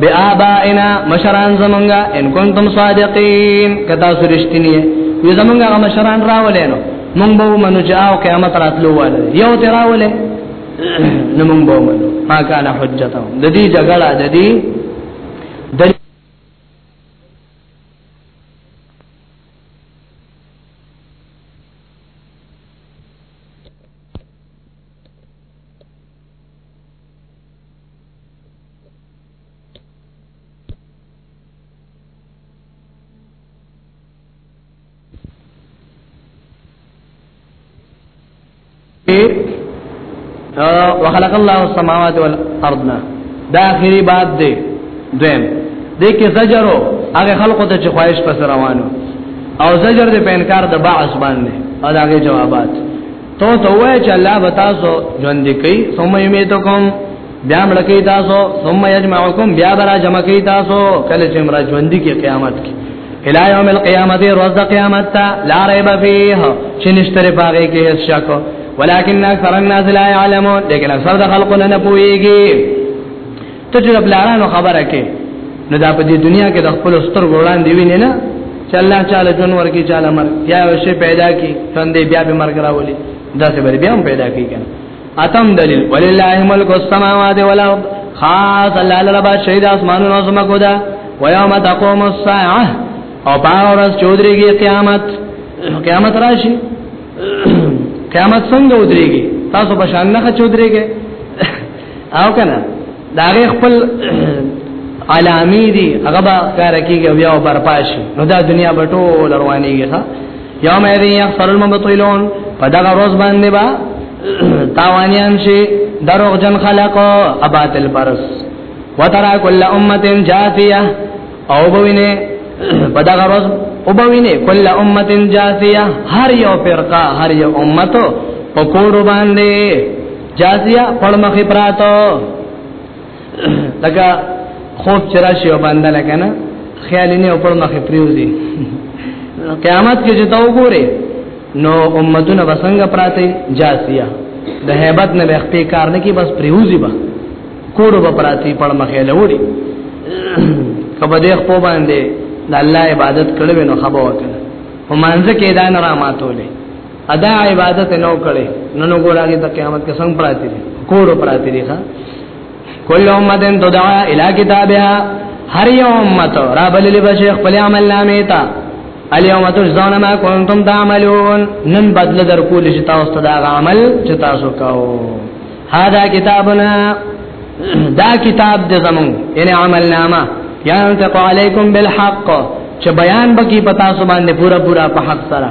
بآبائنا مشران زمونږه ان کنتم صادقین کدا سرشتنی وی زمونږه مشران راولینو مونږ به منو چې او قیامت راتلو واله یو ته راوله نو مونږ به منو ما کان حجته د دې جګړه د دې وخلق الله السماوات والارض دا اخري بعد دی دویم دې کې زجرو هغه خلقو ته چې خواهش پس روانو او زجر دې په انکار د بعث باندې او دا غي جوابات تو ته وای چې الله به تاسو ژوند کوي ثم یمیتکم بیا مړ کوي تاسو ثم یجمعکم بیا برا جمع کوي تاسو کله چې مړ ژوند کې قیامت کې الى یوم القیامت روز د قیامت ته لا ریب فیه چې نشتره پاره کې هیڅ شک ولکن اکثر الناس لا يعلمون لیکن اکثر د خلقونه نه پوهیږي ته چې بلارانو خبره کې نو دا په دې دنیا کې د خپل ستر وړاندې وینې نه چې الله تعالی جون ورکی چاله مر یا شی پیدا کی څنګه بیا به مرګ راولي دا څه بیا هم پیدا کی کنه اتم دلیل ولله ملک السماوات والارض خاص الله لرب شهید اسمانونو زمکو دا ويوم تقوم الساعه او باورس چودريږي قیامت قیامت راشي قیامت څنګه ودريږي تاسو په شان نه چودريږي او کنه دا غي خپل علامی دي هغه به کار کیږي بیا او برپاش نو دا دنیا به ټول روانيږي ها یوم یری یخسر المبطلون په دغه روز باندې با تاوانیان شي دروغ جن خلق اباطل پرس وترا کل امه جاثیه او بوینه په دغه روز او بوینه کل امه جاثیه هر یو فرقه هر یو امته په کور باندې جازیه پړمخې پراتو لکه خوب چرا شی او باندې لکه نه خیال نه او پړمخې پریوزي قیامت کې چې تا وګوره نو امتونه بسنګ پراته جاسیه د hebat نه وختي کار نه کی بس پریوزي با کوړو به پراتی پړ مخه لوري کبه دې خپل باندې د الله عبادت کړو نو خبر وکړه همانځه کې دا نه را ماتولې ادا عبادت نو کړي نو نو ګورګه د قیامت کې څنګه پراتی دي کور پراتی دي ښا کل امه تدعا الی کتابها هر یو امت را بللی بشي خپل عمل نامه تا الیوم تجزون ما کنتم تعملون نن بدل در کول شي تاسو ته دا عمل چې تاسو کاو هاذا کتابنا دا کتاب د زمون ان عمل نامه یانتق علیکم بالحق چې بیان بکی پتا سو باندې پورا پورا په حق سره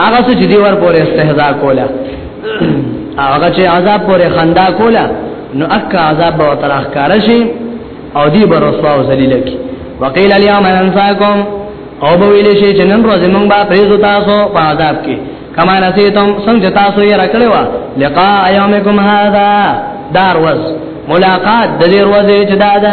هغه څه چې دی ور پورې استهزاء کوله هغه چې عذاب پورې خندا کوله نو اک عذاب به ترخ کار شي او دی بر رسوا او ذلیل کی وقیل الیوم انساکم او به ویل شي چې نن ورځ موږ به پریزو تاسو په عذاب کې کما نسیتم څنګه تاسو یې راکړې و لقاء یومکم هذا دار وز ملاقات د دې ورځې چې دا ده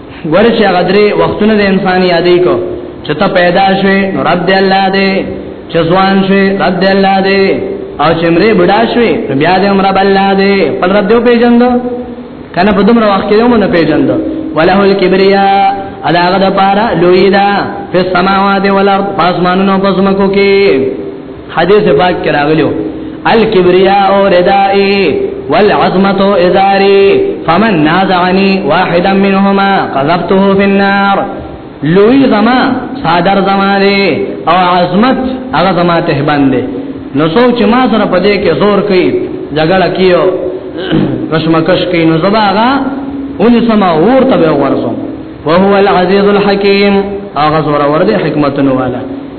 ګوره چې هغه درې وختونه د انسان یادې کو چې ته پیدا شوې نو رب دې الله دې چې ځوان شوې رب دې الله دې او چې مرې بډا شوې نو بیا دې عمر الله دې پر رب دې پیژندو کنه په دومره وخت کې یو نه پیژندو وله الکبریا ادا غد پارا لوی دا په سماوات ولر پاسمانونو پسمکو کې حدیث پاک کې راغلو الکبرياء ردائي والعظمه ازاري فمن نازعني واحدا منهما قذفته في النار لوی زما صادر زما دی او عظمت هغه زما ته باندې نو سوچ ما سره پدې کې زور کوي جګړه کیو کشمکش کوي نو زما هغه اونې سما ورته به ورسوم وهو العزيز الحكيم هغه زور ور دي حکمتونو والا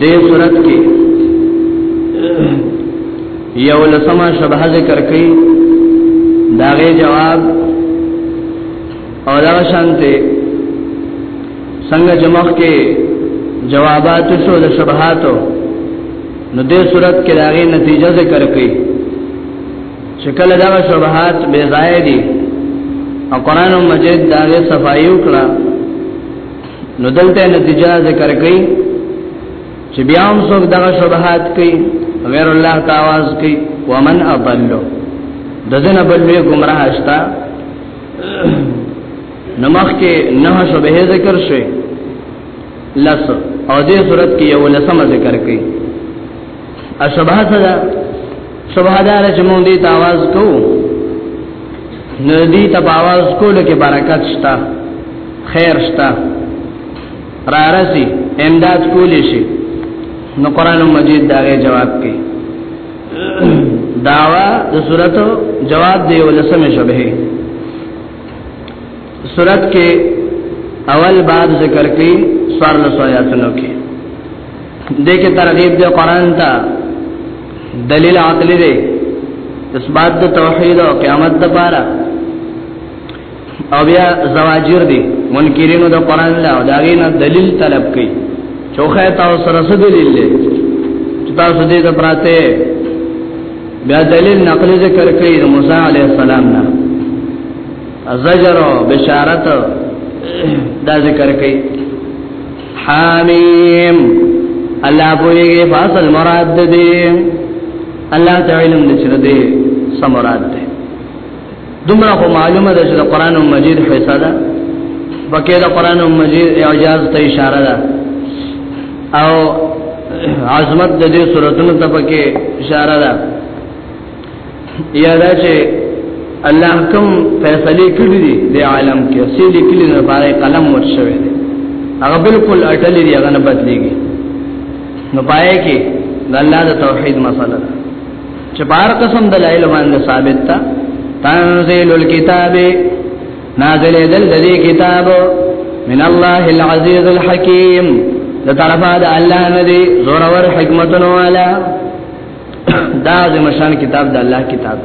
دې صورت کې یو لسمه شبهه ذکر کړي داغه جواب او دا شانته څنګه جمع کې جوابات شو د شبهاتو نو دې صورت کې داغه نتیجه ذکر کړي شکل دا شبهات بے ځای دي او قران مجید داغه صفایو کړه نو دلته نتیجه ذکر کړي چې بیا هم څوک دغه شبهات کوي غیر الله تعاواز کوي ومن اضلوا دزنه بلوی گمراه اشتا نمخ کې نه شبهه ذکر شوی لس او دې صورت کې یو لسمه ذکر کړي اشبه سره شبه دار چې مونږ دې تاواز کو ندی تباواز کول کې برکت شتا خیر شتا را رسی امداد کولی شي نو قران مجید داغه جواب کوي داوا د صورت جواب دی ولسم شبه صورت کې اول باب ذکر کړي سوار لسو آیاتونو کې دې کې ترغیب دی قران ته دلیل عقلی دی اثبات د توحید او قیامت لپاره او بیا زواجر دی منکرینو د قران له او داغې نه دلیل طلب کوي چوخه تاسو سره څه دلیل دی تاسو دې د پراته بیا دلیل نقل ذکر کوي د موسی علی السلام نه زجر او بشارت دا ذکر کوي حامیم الله پوهیږي فاصل مراد دې الله تعالی علم دې چر دې سمراد دې دومره خو معلومه ده چې د قران مجید حصہ ده پکې د قران مجید اعجاز ته اشاره ده او عظمت د دې سورته ته پکې اشاره ده یا دا چې الله کوم فیصله کړی دی د عالم کې اسی لیکلی نه پاره قلم ورشوي دی هغه بالکل اٹل دی هغه نه بدلیږي نو پای کې د الله د توحید مسله چې بار قسم دلایل باندې ثابت تا تنزيل الكتاب نازل دل دې کتاب من الله العزيز الحكيم د طرفه د الله ندي زورور حکمتونو والا دا زمشان کتاب د الله کتاب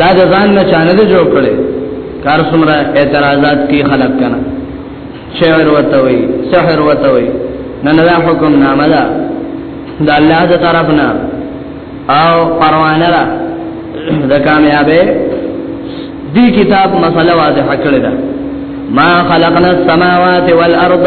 دا د ځان نه چانه دی جوړ کړي کار څومره اعتراضات کی خلق کنه شعر وته وي سحر وته وي نن دا حکم نامه ده د الله د طرف نه او پروانه را د کامیابې دی کتاب مسله واضحه کړی ده ما خلقنا السماوات والارض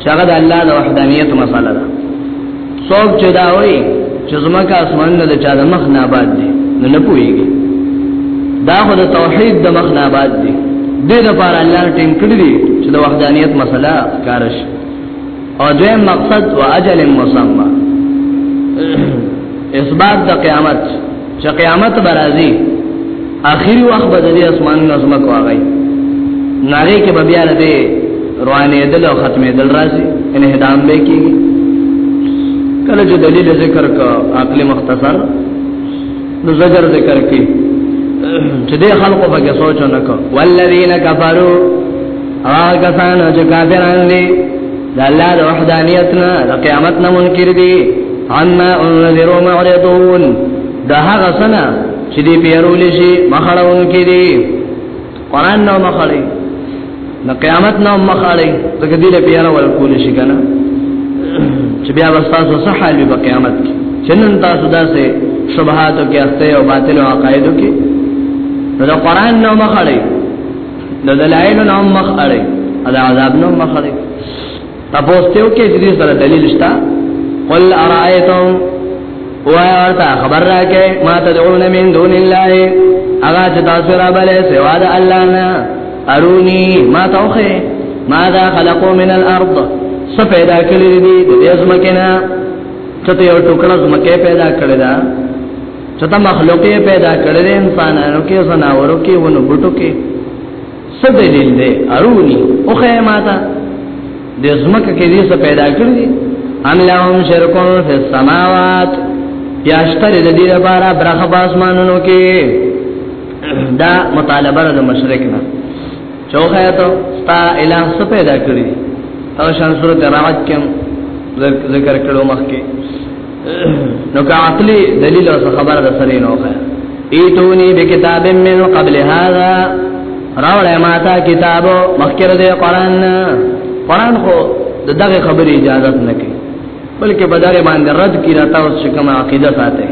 چې هغه د الله د وحدانیت مسله ده څوک چې دا وایي چې زمکه اسمان نه د چا د مخ نه آباد دي نو نه پوهیږي دا خو د توحید د مخ نه آباد دي د دې لپاره الله ټیم کړی دی چې د وحدانیت مسله کارش او دویم مقصد واجل مسمى اثبات د قیامت چې قیامت برازي اخیری وخت به د اسمان نظم کوي ناره کې به بیا لري روانې دل او ختمې دل راځي ان هدام به کېږي کله چې دلیل ذکر کا عقل مختصر نو زجر ذکر کې چې د خلکو په سوچ نه کو والذین کفروا هغه کسان چې کافران دي د الله د وحدانیت نه د قیامت نه منکر دي عما انذر معرضون دا هغه سنه چې دی پیرول شي مخړون کې دي قران نو مخړي د قیامت نو مخړي ځکه دی له پیرا ول کول شي کنه چې بیا وساسو صح حال په قیامت کې چنن تاسو داسې شبهاتو کې اخته او باطل او عقایدو کې نو د قران نو مخړي د دلایل نو مخ اړي دا عذاب نو مخ اړي تاسو ته یو کې دې سره دلیل شته قل ارایتم وایا ورته خبر راکې ما تدعون من دون الله اغا چې تاسو را بلې سوا د الله نه ارونی ما توخه ماذا خلقوا من الارض څه پیدا کړی دي د دې ځمکې نه څه ته یو ټوکړه ځمکه پیدا کړی ده چې ته مخلوق پیدا کړل انسانانو کې زناورو کې ونو بوټو کې څه دلیل دی ارونی او خیماتا د زمکه کې دې څه پیدا کړی دي ام لهم شرکون فی السماوات یاشتر د دې لپاره برخه باسمانونو کې دا مطالبه د مشرک نه چوخه ته ستا الہ څه پیدا کړی او شان سورته رعد کې ذکر کړو مخکې نو که عقلی دلیل او خبره د سره نه وخه ایتونی بکتاب من قبل هذا راوړې ما ته کتاب مخکره دې قران قران خو دغه خبرې اجازه نه کوي بلکې بدره باندې رد کی را تاسو چې کوم عقیده ساته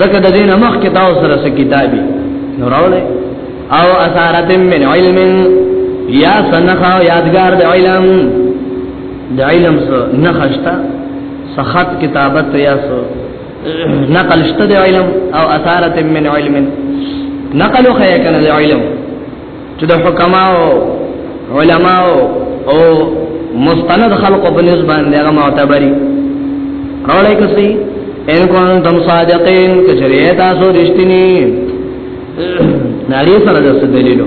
زکه د دین مخ کې تاسو سره څه کتابي نو راوړې او اثارت من علم یا سنخا یادگار د علم د علم سره نخشتا سخط کتابت یا سو نقل شته د علم او اثارت من علم نقل خو یې کنه د علم چې د حکماو علماو او مستند خلق په نسبت باندې هغه معتبري راولای کسي ان کوم تم صادقین کچریه تاسو رښتینی ناری سره د دلیلو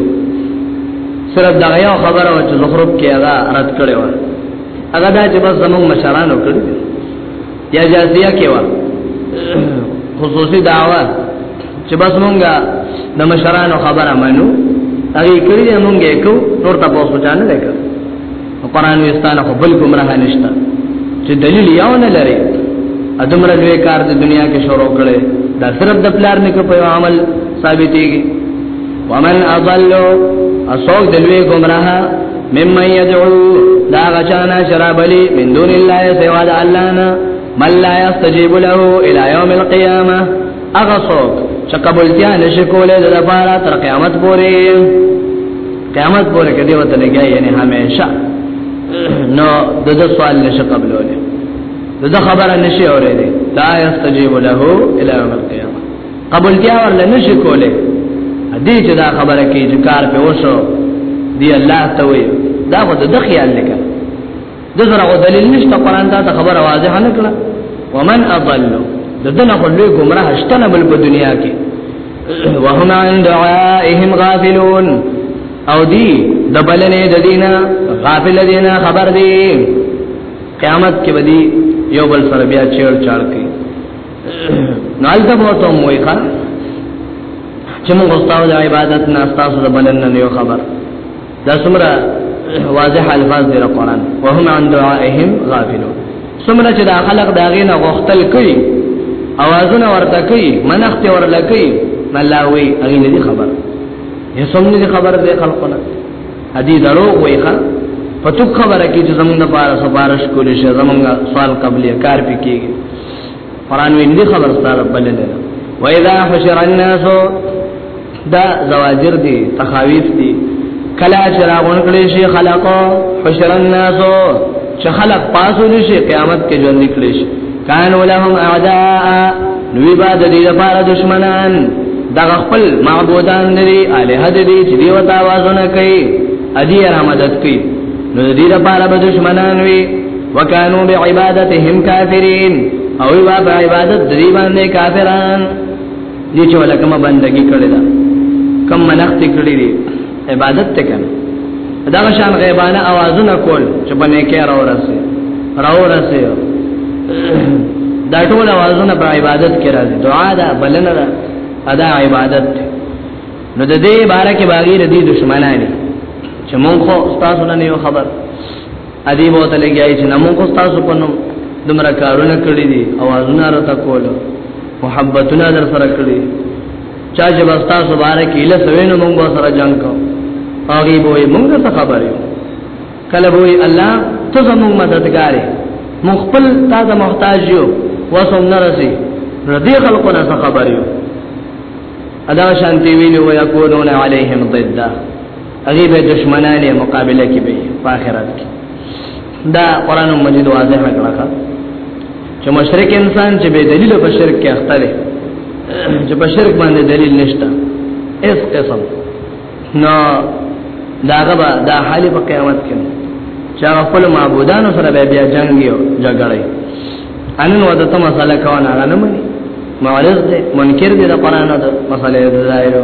سره دا یو خبره و چې زخرب کې هغه رد کړي و هغه دا چې بس زموږ مشرانو کړی یا جاسیه کې و خصوصي دعوه چې بس مونږه د مشرانو خبره منو هغه کړی مونږه کو نور تاسو چانه وکړو قرآن وستانه خو بل ګمراه نشته چې دلیل یو نه لري ادم رجوې کار د دنیا کې شروع کړي دا صرف د پلار نه په عمل ثابتېږي ومن اضل اسوق دلوي گمراه مما يدعو دا غچانا شرابلي من دون الله سوا د الله نه من لا يستجيب له الى يوم القيامه اغه سوق چې قبولتیا نشي کولای د لپاره تر قیامت پورې قیامت پورې کدی وته لګیا یعنی همیشه نو د د سوال نشه قبلوله د د خبره نشي اورېده لا یستجیب له الی یوم القیامه قبولتیا ورل نشي کوله دې چې دا خبره کې چې کار په وشو دی الله ته وي دا خو د خیال لکه دغه او دلیل نشته قران دا خبره واضح نه کړه ومن اضل ددنه خو لوی گمراه شته نه بل په دنیا کې وهم عن دعائهم غافلون او دی د بلنې د دینه غافل دینه خبر دی قیامت کې بدی یو بل سره بیا چیړ چاړ کوي نالته به ته موي ښا چې موږ استاد عبادت نه استاد د بلنې نه یو خبر دا څومره واضح الفاظ دی قرآن وهم عن دعائهم غافلون څومره چې دا خلق دا غي نه غختل کوي اوازونه ورته کوي منخت ورله کوي ملاوي هغه نه دي خبر یې سم نه دي خبر دي خلقونه ادي درو وای ښا پتو خبره کې چې زمونږ لپاره سفارش کولې شه زمونږ سوال قبلې کار پکې قران ویندي خبر ستاره بل نه و اذا حشر الناس دا زواجر دي تخاويف دي کلا چراغون کړي شي خلق حشر الناس چې خلق پاسو شي قیامت کې ژوند نکړي شي کانوا لهم اعداء نوی با د دې لپاره دشمنان دا خپل معبودان لري الہ دې چې دیو تا आवाजونه کوي ادي را مدد کوي نو دې لپاره به دشمنان وي وکانو بعبادتهم کافرین او وا په عبادت دی باندې کافران دي چې ولکه ما بندگی کړی دا کم منخت کړی دی عبادت ته کنه دا شان غیبانه आवाजونه کول چې باندې کې راو رسي راو رسي دا ټول आवाजونه په عبادت کې راځي دعا دا بلنه دا ادا عبادت نو د دې بارے کې باغی ردی دشمنانی چې مونږ خو تاسو نه یو خبر ادي بوت لګیای چې نمو کو تاسو په نوم دمر کارونه کړی دي اوازونه راته کول محبتونه در سره کړی چا چې واستا سباره کې له سوینو موږ سره جنگ کو هغه به موږ ته خبره کله به الله ته زموږ مددګارې مخبل تا ته محتاج یو وسوم نه رسی ردی خلقونه څه خبر یو ادا شانتی ویلو ويكونون عليهم ضده هغه به دشمنانه مقابله کې به په آخرت کې دا قران مجید واضح کړه چې مشرک انسان چې به دلیل په شرک کې اخته دی چې په شرک باندې دلیل نشته اس قسم نو داغه با دا حال په قیامت کې چا خپل معبودانو سره به بیا جنگ یو جګړه انن ودا ته مساله کوونه نه مني معارض دې منکر دې د قران د مسالې د ظاهرو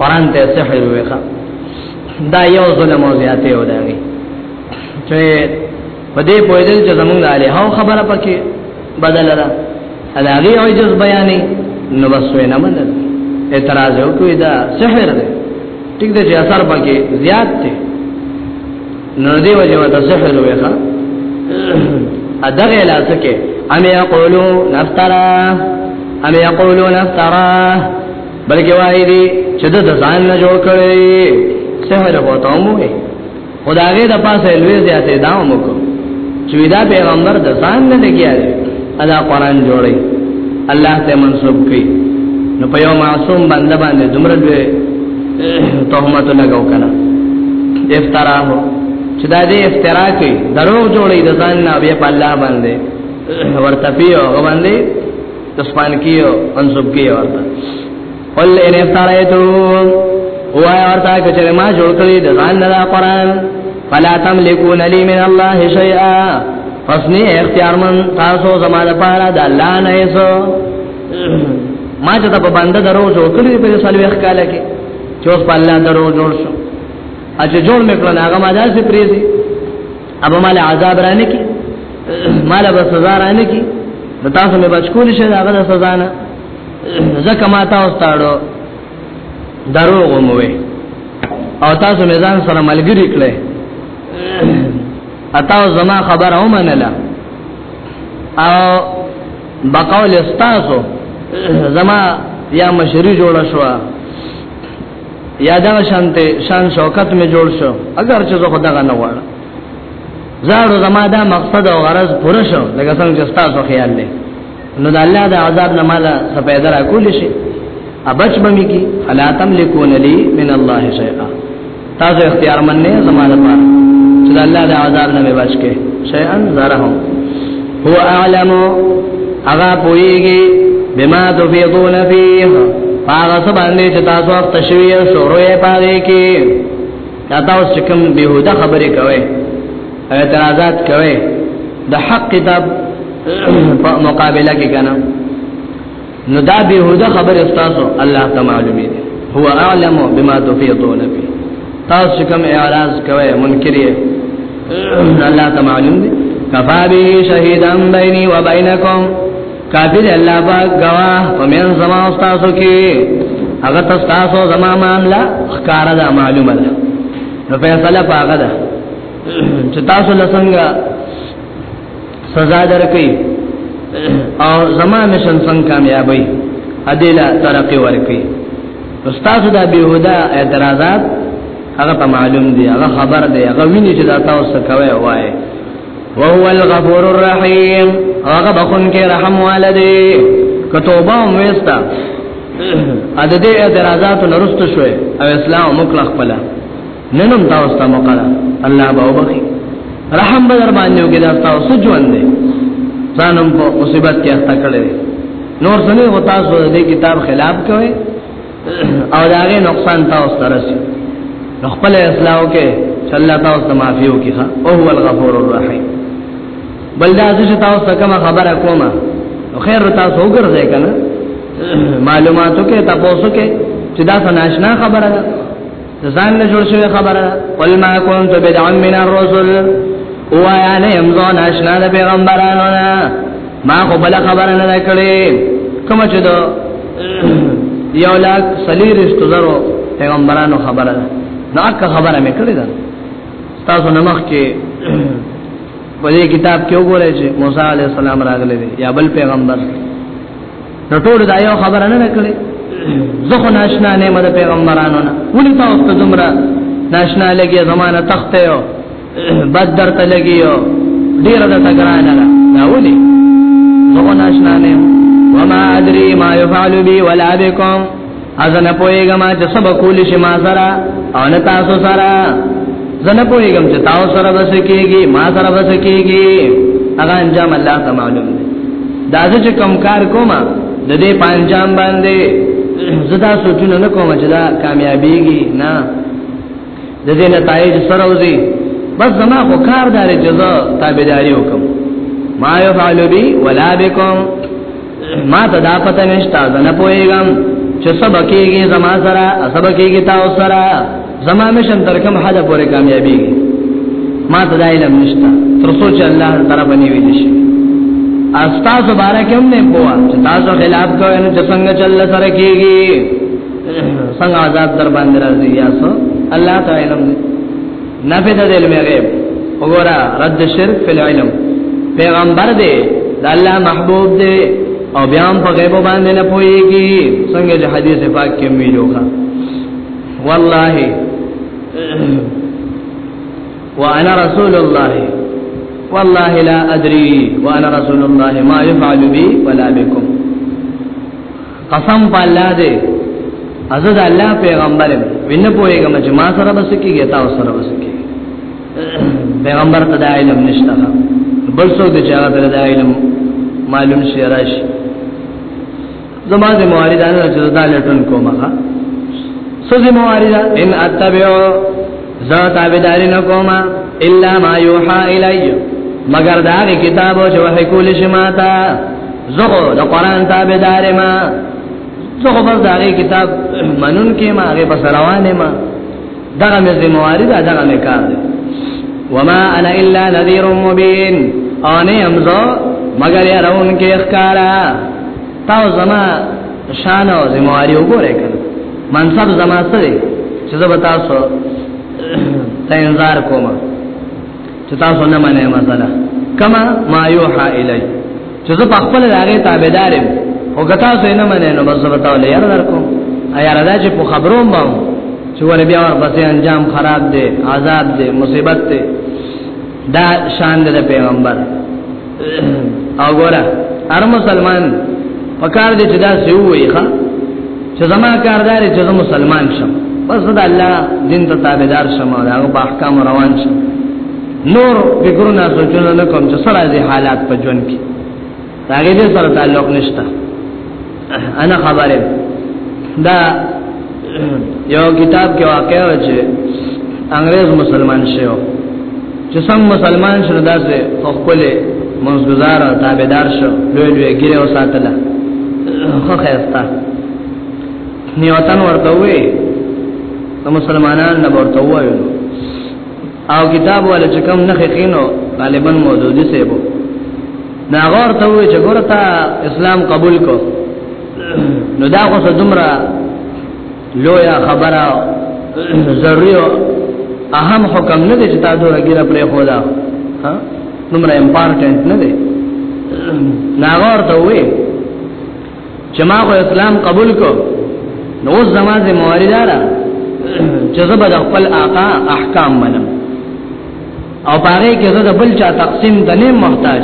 قران ته سحر ویخه دا یو ظلم او زیاته و داږي چې په دې پوهېدل چې زمونږ علي هو خبره پکې بدل را هغه او جز بیانې نو بس وینا منل اعتراض وکړي دا سحر دی ټیک دی چې اثر پکې زیات دی نو دې وجه وته سحر ویخه ادغه لاسکه ام یقولون افترا ام یقولون افترا بلکې وایي دي چې د ځان نه جوړ کړي سحر وته مو خدای د پاسه لوی زیاتې دا مو کو چې دا پیغمبر د ځان نه لګیاري ادا قران جوړي الله ته منسوب کړي نو په یو معصوم بنده باندې دومره لوی تهمت لګاو کنه افترا هو چې دا دې افترا کوي دروغ جوړي د ځان نه بیا په الله باندې ورته پیو غواندي تسمان کیو منصوب کیو ورته قل ان افتریتو وای ورته کچره ما جوړ کړی د ځان د قران فلا تملكون لي من الله شيئا فسني اختیار من تاسو زما د پاره د الله نه ایسو ما چې ته په بنده درو جوړ کړی په سلوي ښکاله کې چې اوس په الله درو جوړ شو اجه جوړ مې کړل هغه ما داسې پریزي ابا مال عذاب رانه کی مال به سزا رانه کی نو تاسو مې بچکول شه دا غره سزا نه زکه ما تاسو تاړو دروغ مو وي او تاسو مې ځان سره ملګری کړې اتاو زما خبر او منله او بقول استاسو زما یا مشری جوړ شو یا دا شانته شان شوکت می جوړ شو اگر چې زه خدغه نه وړم زړه زما دا مقصد او غرض پوره شو لکه څنګه چې تاسو خیال لې نو د الله د عذاب نه مال څه پیدا را کول شي ابچ بمی کی فلا تملکون لی من الله شیئا تاسو اختیار مننه زمانه پاره چې الله د عذاب نه بچ کې شیئا زره هو اعلم اغا پویږي بما تفیضون فيه هغه څه باندې چې تاسو وخت شوی او شروع یې پاره کې تاسو کوم بهوده خبرې کوي اعتراضات کوي د حق کتاب په مقابله کې کنه نو دا به هدا خبر استاسو الله تعالی معلومي دي هو اعلم بما تفيضون به تاسو کوم اعراض کوي منکري الله تعالی معلوم دي کفا به شهیدا بیني و بینکم کافر الله پاک گواه پمن زما استاسو کې هغه تاسو زما معاملہ ښکار ده معلومه ده نو فیصله پاګه ده چې تاسو لسنګ سزا درکې او زما مشن څنګه کامیابی ادله ترقی ورکې استاد دا بهودا اعتراضات هغه په معلوم دی هغه خبر دی هغه ویني چې دا تاسو کوي وای وهو الغفور الرحیم هغه بخون کې رحم والده کتوبه هم وستا ا دې اعتراضات لرست شوي او اسلام مکلخ پلا ننم تاسو ته مقرر الله به وبخي رحم به در باندې وکړي دا تاسو ژوند دی ځانم په مصیبت کې اخته کړی نور سمې و تاسو دې کتاب خلاف کوي او داغه نقصان تاسو ته رسي نو خپل اصلاح وکړي چې الله تاسو ته معافي وکړي او هو الغفور الرحیم بل دا چې تاسو ته کومه خبره کومه نو خیر تاسو وګرځئ کنه معلوماتو کې تاسو کې چې دا څنګه ناشنا خبره ده ځان له جوړ شوی خبره قل ما كنت بدعا من الرسل او یا نه يم ځان آشنا د پیغمبرانو نه ما خو بل خبره نه کړې کوم چې دو یو لاک سلیرشتو زرو پیغمبرانو خبره ده نو اکا خبره مې کړې ده تاسو نه مخ کې په دې کتاب کې وګورئ چې موسی عليه السلام راغلی دی یا بل پیغمبر نو ټول دا یو خبره نه کړې زه خو ناشنا نه مده پیغمبرانو نه ولې تاسو ته دومره ناشنا لګي زمانہ تخته یو بد درته لګي یو ډیر د تګرانه نه دا ولې زه خو ناشنا نه وما ادري ما يفعل بي ولا بكم ازن پویګم چې سب کول شي ما سره او نه تاسو سره زنه پویګم چې تاسو سره بس کیږي ما سره بس کیږي هغه انجام الله ته معلوم دی دا چې کم کار کوم د دې پنجام باندې زدا سوچونه نه کوم چې دا کامیابیږي نه د دې نتایج سره وځي بس زما خو کار داري چې زه تابعداري وکم ما يفعل بي ولا بكم ما ته دا پته نشته زه نه پوهېږم چې څه بکیږي زما سره څه بکیږي تاسو سره زما مشن تر کوم حد پورې کامیابی ما ته دا علم نشته تر څو چې الله طرف نه ویل شي استاد مبارک هم نه پوهه چې تاسو خلاف کوئ نو چې څنګه چل سره کیږي څنګه عذاب در باندې راځي یا سو الله تعالی علم نفی د علم غیب وګوره رد شرک فی العلم پیغمبر دی د الله محبوب دی او بیا په غیب باندې نه پويږي څنګه چې حدیث پاک کې ویلو ښا والله وانا رسول الله والله لا ادري وانا رسول الله ما يفعل بي ولا بكم قسم په الله دې ازد الله پیغمبر وینه پوهیږم چې ما سره بس کیږي تا سره بس کیږي پیغمبر ته د علم نشته بل څوک د چا ته د علم معلوم شي راشي زما د مواردانو چې دا لټون کومه سوزي مواردان ان اتبعو زه تابعداري نه کوم الا ما يوحى الي مگر دا کتاب او وحي کول شي ماته زه د قران تابعدار ما زه په دا کتاب منون کې ما هغه بس روانه ما دا مې زمواري دا دا مې کار دی وما انا الا نذير مبين انا امزو مگر يرون کې اخکارا تا زما شان او ذمہواری وګورئ کنه منصب زما سره چې زه به تاسو ته انتظار کوم چې تاسو نه منئ مثلا کما ما یوحا الی چې زه په خپل راغې تابعدار یم او ګتا سو نه منئ نو بس به تاسو لیر درکو ایا راځه چې په خبرو ما چې ور بیا ور پسې انجام خراب دی عذاب دی مصیبت دی دا شان د پیغمبر او ګورا هر مسلمان پکار دې چې دا سی وایي ښا چې زما کاردار چې زما مسلمان شم بس دا الله دین ته تابعدار شم او هغه په احکام روان شم نور فکرونه سوچونه نه کوم چې سره دې حالات په ژوند کې دا دې سره تعلق نشته انا خبره دا یو کتاب کې واقع و چې انګريز مسلمان شو چې څنګه مسلمان شو داسې خپل منځګزار او تابعدار شو لوی لوی ګیره او ساتله خو خیرستا نیوتن ورته وی نو مسلمانان نه ورته وایو او کتاب ولا چې کوم نه خینو غالبا مودودی سیبو دا غور ته وی چې ګورتا اسلام قبول کو نو دا خو څومره لویا خبره ضروري اهم حکم نه دی چې تاسو راګیره پرې خو دا ها نمره امپارټنت نه دی ناغور ته وی چې ما خو اسلام قبول کو نو اوس زما ذمہواری ده چې زه به خپل آقا احکام منم او پاره کې زه د بل چا تقسیم ته نه محتاج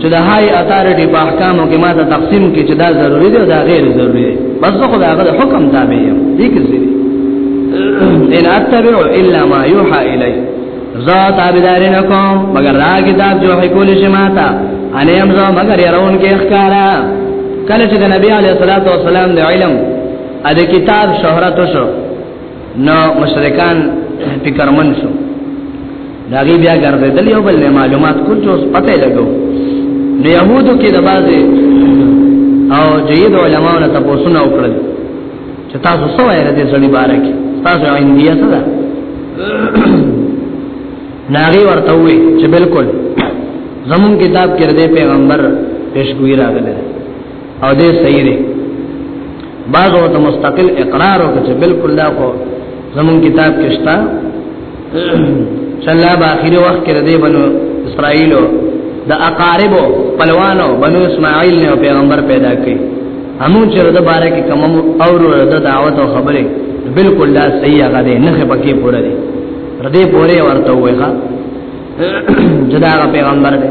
چې د هاي اتارټي په احکامو کې ما ته تقسیم کې چې دا ضروری دی او دا غیر ضروری دی بس زه خو دا غو حکم تابع یم دې کې څه دي ان اتبع الا ما يوحى اليه زه تابعداري نه کوم مګر دا کتاب جو حکول شماتا ان يم زه مګر يرون کې ښکارا کله چې د نبی عليه الصلاه والسلام د علم ا د کتاب شهرت شو نو مشرکان فکرمن شو داغي بیا ګرځیدل یو بل معلومات کول چې اوس پته لګو نو يهودو کې د بازي او جيد علماونو تاسو نه وکړل چې تاسو څه وایره دې سړي باره کې تاسو عندیه څه ده ناغي ورته وي چې بالکل زمون کتاب کې دې پیغمبر پیشګوی راغله او دې صحیح دی بعضو ته مستقل اقرار وکړي چې بالکل دا کو زمون کتاب کې شته چلا با اخر وخت کې دې بنو اسرائیلو د اقاربو پلوانو بنو اسماعیل نه پیغمبر پیدا کړي همو چې د باره کې کوم او د دعوت او خبره بالکل دا صحیح هغه ده نه پکې پوره دي ردی پوره ورته وایخه جدا پیغمبر دی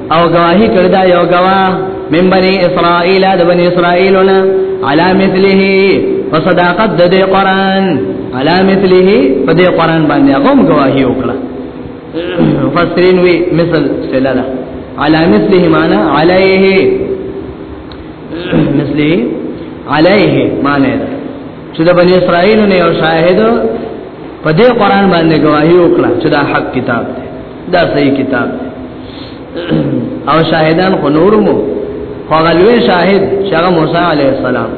او گواہی کړی دا یو گواه من بنی اسرائیل د بنی اسرائیلنا علی مثله وصداقت د دې قران علی مثله په دې قران باندې هغه گواہی وکړه فسرین وی مثل سلاله علی مثله معنا علیه مثله علیه معنی ده چې د بنی اسرائیل نه یو شاهد په دې قران باندې گواہی وکړه چې دا حق کتاب دی دا صحیح کتاب دی او شاهدان خو نورمو هغه لوی شاهد چې هغه موسی علی السلام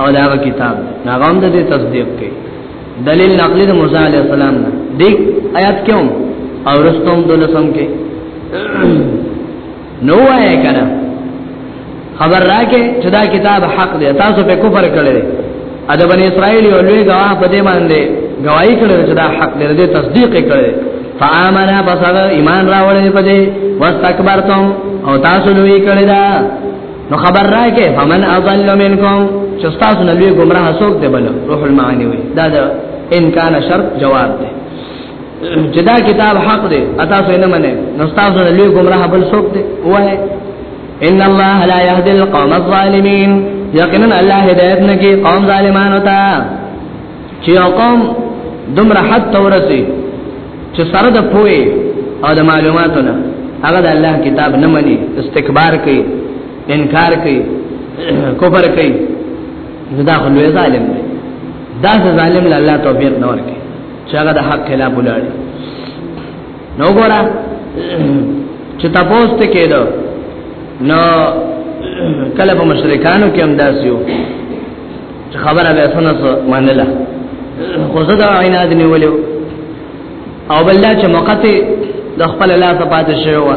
او دا کتاب هغه هم د تصدیق کوي دلیل نقلی د موسی علی السلام نه دی آیات کوم او رستم دلسم کې نو وای کنه خبر راکې چې دا کتاب حق دی تاسو په کفر کړی دی اده بنی اسرائیل یو لوی غوا په دې باندې گواہی کړې چې دا حق دی دې تصدیق کړې فآمنا بسغ ایمان راوړې په دې واستكبرتم او تاسو لوی کړی دا نو خبر راکې فمن اضل منکم چې تاسو نه لوی گمراه څوک دی بل روح المعانی وي دا, دا ان کان شرط جواب دی چې دا کتاب حق دی اته څه نه منې نو تاسو نه لوی گمراه بل څوک دی وای ان الله لا يهدي القوم الظالمين یقینا الله هدایت نه کوي قوم ظالمانو ته چې قوم دمر حد تورسي چې سره د پوي او د معلوماتو نه هغه د الله کتاب نه مني استکبار کوي انکار کوي کفر کوي دا خو لوی ظالم دی دا ظالم له الله توفیق نه ورکي چې هغه د حق خلاف ولاړ نو ګورا چې تاسو ته کېدو نو کله په مشرکانو کې هم داسیو چې خبره به سنت منله خو زه دا عیناد نیولیو او بل چې موقته د خپل لا صفات شوی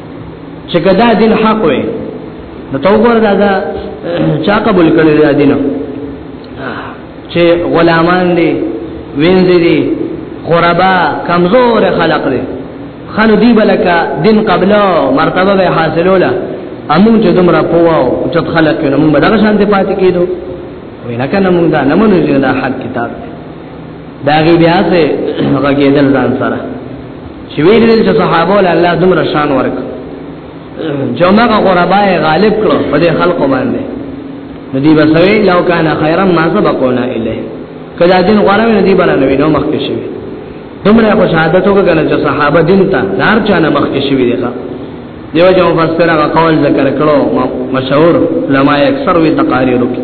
چې کدا دین حق وي نو تو ګور دا دا چا قبول کړی دا دین چې غلامان دي وینځ دي غربا کمزور خلق دي خانو دی بلکا دین قبلو مرتبه به حاصلوله امون چې دومره پواو چې خلق نو موږ دغه شانته پاتې کیدو وینا کنه موږ دا نمونه چې دا حق کتاب دی دا غي بیا سه غږیدل ځان سره چې ویل چې صحابه له الله دومره شان ورک جمعه غربای غالب کړو په دې خلکو باندې ندی بسوی لو کان خیرا ما سبقونا الیه کله دین غره ندی بل نو نو مخکې شي دومره په شهادت وکړه چې صحابه دین ته دار چانه مخکې شي دی ښا دیو جو مفسر هغه قول ذکر کړو مشهور علماء اکثر وی تقاریر وکړي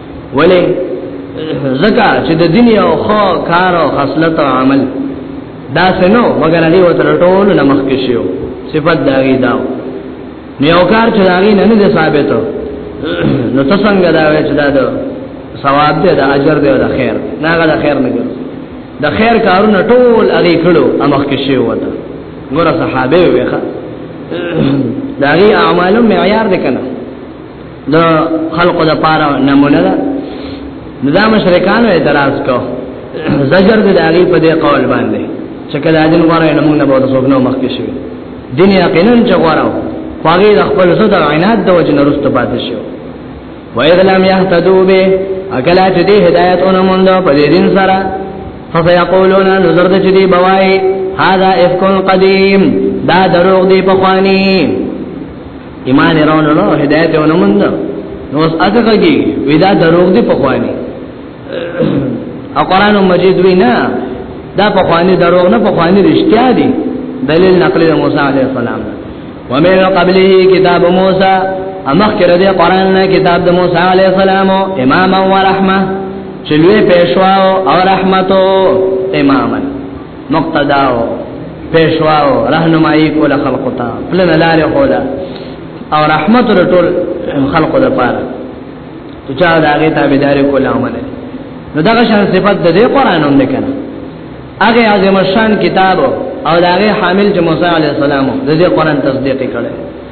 ولی زکا چې د دین او خو کار او خصلت او عمل دا سينو مگر هغه وتر ټول نه مخ کې شو صفات دا غي دا نو یو کار چې دا غي نه نه ثابتو نو تاسو څنګه دا وای چې دا د ثواب دی دا اجر دی دا خیر نه غا دا خیر نه ګر دا خیر کارونه ټول هغه کړو امخ کې شو وته ګور صحابه ویخه دا غي اعمالو معیار دی کنه د خلقو د پاره نمونه ده دا مشرکانو اعتراض کو زجر د داغي په دې قول باندې چې کله اذن غره نه موږ نه بوته څوک نو مخکې شو دین یقینا چې غره خواږي د خپل زړه عنایت د وجه نه رسته پاتې شو وایذ لم یهتدو به اکلا چې دې هدایت اونم مونږ په دې دین سره فسيقولون نظر د چې دی بوای هاذا افکن قدیم دا دروغ دی په خوانی ایمان راوړلو هدایت یې ونمند نو اوس هغه کوي ودا دروغ دي په خواني او قران مجید وینا دا په خواني دروغ نه په خواني رښتیا دي دلیل نقلی د موسی علی السلام ومن قبله کتاب موسی امخ کړه دې قران نه کتاب د موسی علی السلام امام او رحمه چلوې پېښوا او رحمتو امامن مقتداو پیشواو رهنمایي کوله خلقو ته پلن لارې کوله او رحمت ټول خلقو د پاره چې چا دا غي تابعداري کوله عمل نو دا شان صفات د دې قران هم لیکنه هغه عظیم شان کتاب او دا غي حامل چې موسی عليه السلام د دې قران تصدیق کړي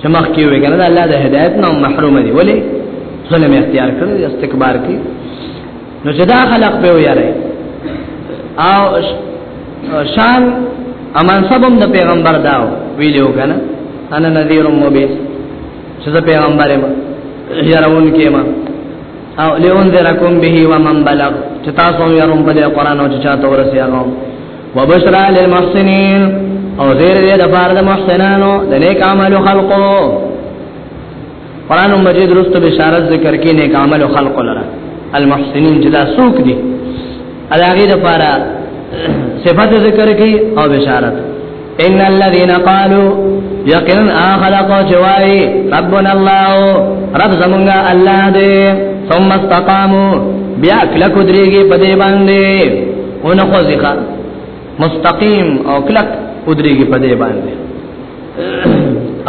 چې مخ کې وي کنه الله د هدایت نه محروم دي ولی ظلم اختیار کړی استکبار کوي نو چې دا خلق په ویاره او شان امان سبم د پیغمبر داو ویلو کنه انا نذیر مبین چې د پیغمبر ما یارون کې ما او لئن ذرکم به ومن بلغ چې تاسو یې روم په قرآن او چې چاته ورسیږم وبشرا للمحسنين او زیر دې د بار د محسنانو د نیک عمل خلقو قران مجید رست بشارت ذکر کې نیک عمل خلق لره المحسنین جدا سوق دي اداغي د پاره صفات ذکر کې او بشارت ان الذين قالوا يقين اخلق جواي ربنا الله رب زمونږه الله دې ثم استقاموا بیا کله کو درېږي په دې باندې اون خو ځکه مستقیم او کلک ودرېږي په دې باندې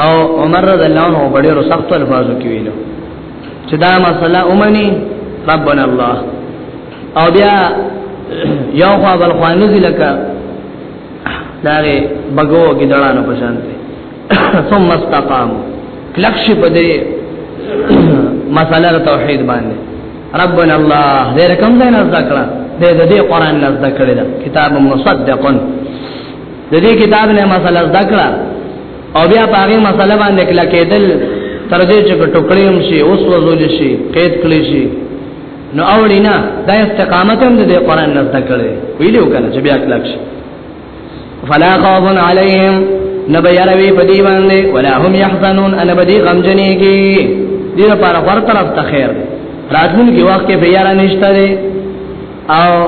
او عمر رضی الله عنه په ډېرو سختو الفاظو کې ویلو چې دا مسله اومني ربنا الله او بیا یو خوا بل خوانه ځلکه داغه بګو کې دړانو په شان دي ثم استقام کلکش په دې مساله توحید باندې ربنا الله دې رقم دې نه ذکر دې دې قران نه ذکر دې کتاب مصدقن دې دې کتاب نه مساله ذکر او بیا پاره مساله باندې کلا کېدل تر دې چې ټوکړې هم شي اوس وزول شي قید کړی شي نو اولینا دا استقامت هم د قران نه تکړه ویلو کنه چې بیا کلک شي فلا خوف علیهم نبیروی پدی باندې ولا هم يحزنون ان بدی غمجنیږي دې لپاره ور طرف ته خیر راتلون کې وخت کې بیا را نشته او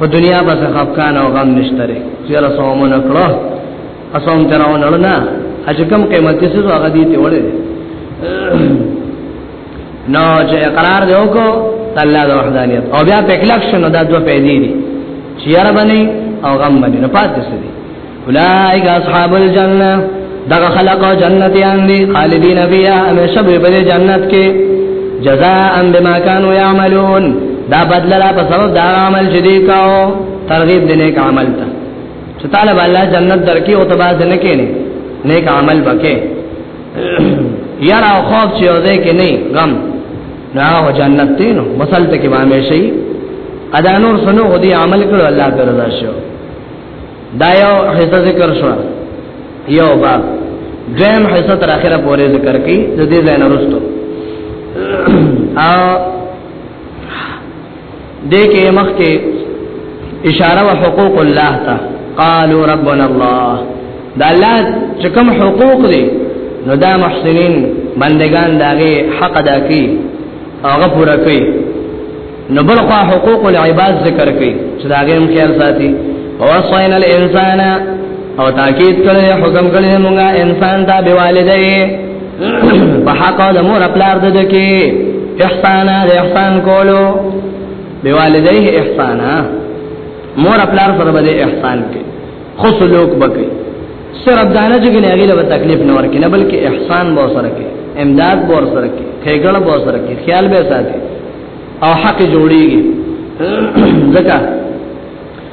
په دنیا بس خفقان او غم نشته لري چې را سومون کړو اسوم تراو نه نه اجکم قیمتي څه هغه دي ته وړي نو چې اقرار دی وکړو الله د وحدانیت او بیا په کلک شنو دا دوه پیدې دي چې یاره باندې او غم باندې نه پاتې شي اولائک اصحاب الجنه دا خلق او جنتیان دي خالدین فیها همیشه به په جنت کې جزاء بما كانوا يعملون دا بدل را په سبب دا عمل چې دی کاو ترغیب دې نیک عمل ته چې طالب الله جنت درکې او تباز نه کینې نیک عمل بکې یرا خوف چې او ځای کې نه غم نه هو جنت دی نو مسلته کې باندې شي ادا نور سنو غدي عمل کړو الله پر رضا شو دا یو حصہ ذکر شو یو باب دیم حصہ تر اخره پورې ذکر کړي د دې ځای نه رسټو او دې کې مخ کې اشاره و حقوق الله ته قالوا ربنا الله دا الله چې کوم حقوق دي نو دا محسنین بندگان داغه حق ادا کوي هغه پورا کوي نو بل خو حقوق العباد ذکر کوي چې داغه هم خیال ساتي وصینا الانسان او تاکید کړی حکم کړی موږ انسان ته بوالدې په حق د مور خپل ارد دکی احسان د احسان کولو بوالديه احسانا مور خپل ارد سره به احسان کې خو سلوک بکې صرف دانه چې نه غیله به تکلیف نه ورکې نه بلکې احسان به سره کې امداد به سره کې خېګړ به سره کې خیال به ساتي او حق جوړيږي ځکه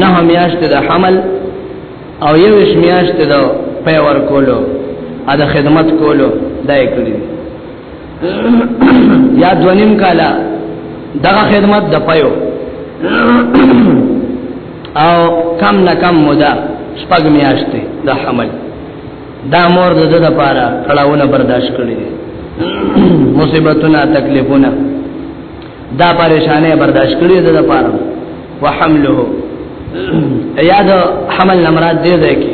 نه میاشت د حمل او یو میاشت د پي ور کولو ا د خدمت کولو دای کړی یا دونیم کالا دغه خدمت د پيو او کم نه کم مودا شپږ میاشتې د حمل دا مور د دې لپاره کړهونه برداشت کړې مصیبتونه تکلیفونه دا پریشانه برداشت کړی د لپاره وحمله یاد حمل نمراد دې ده کې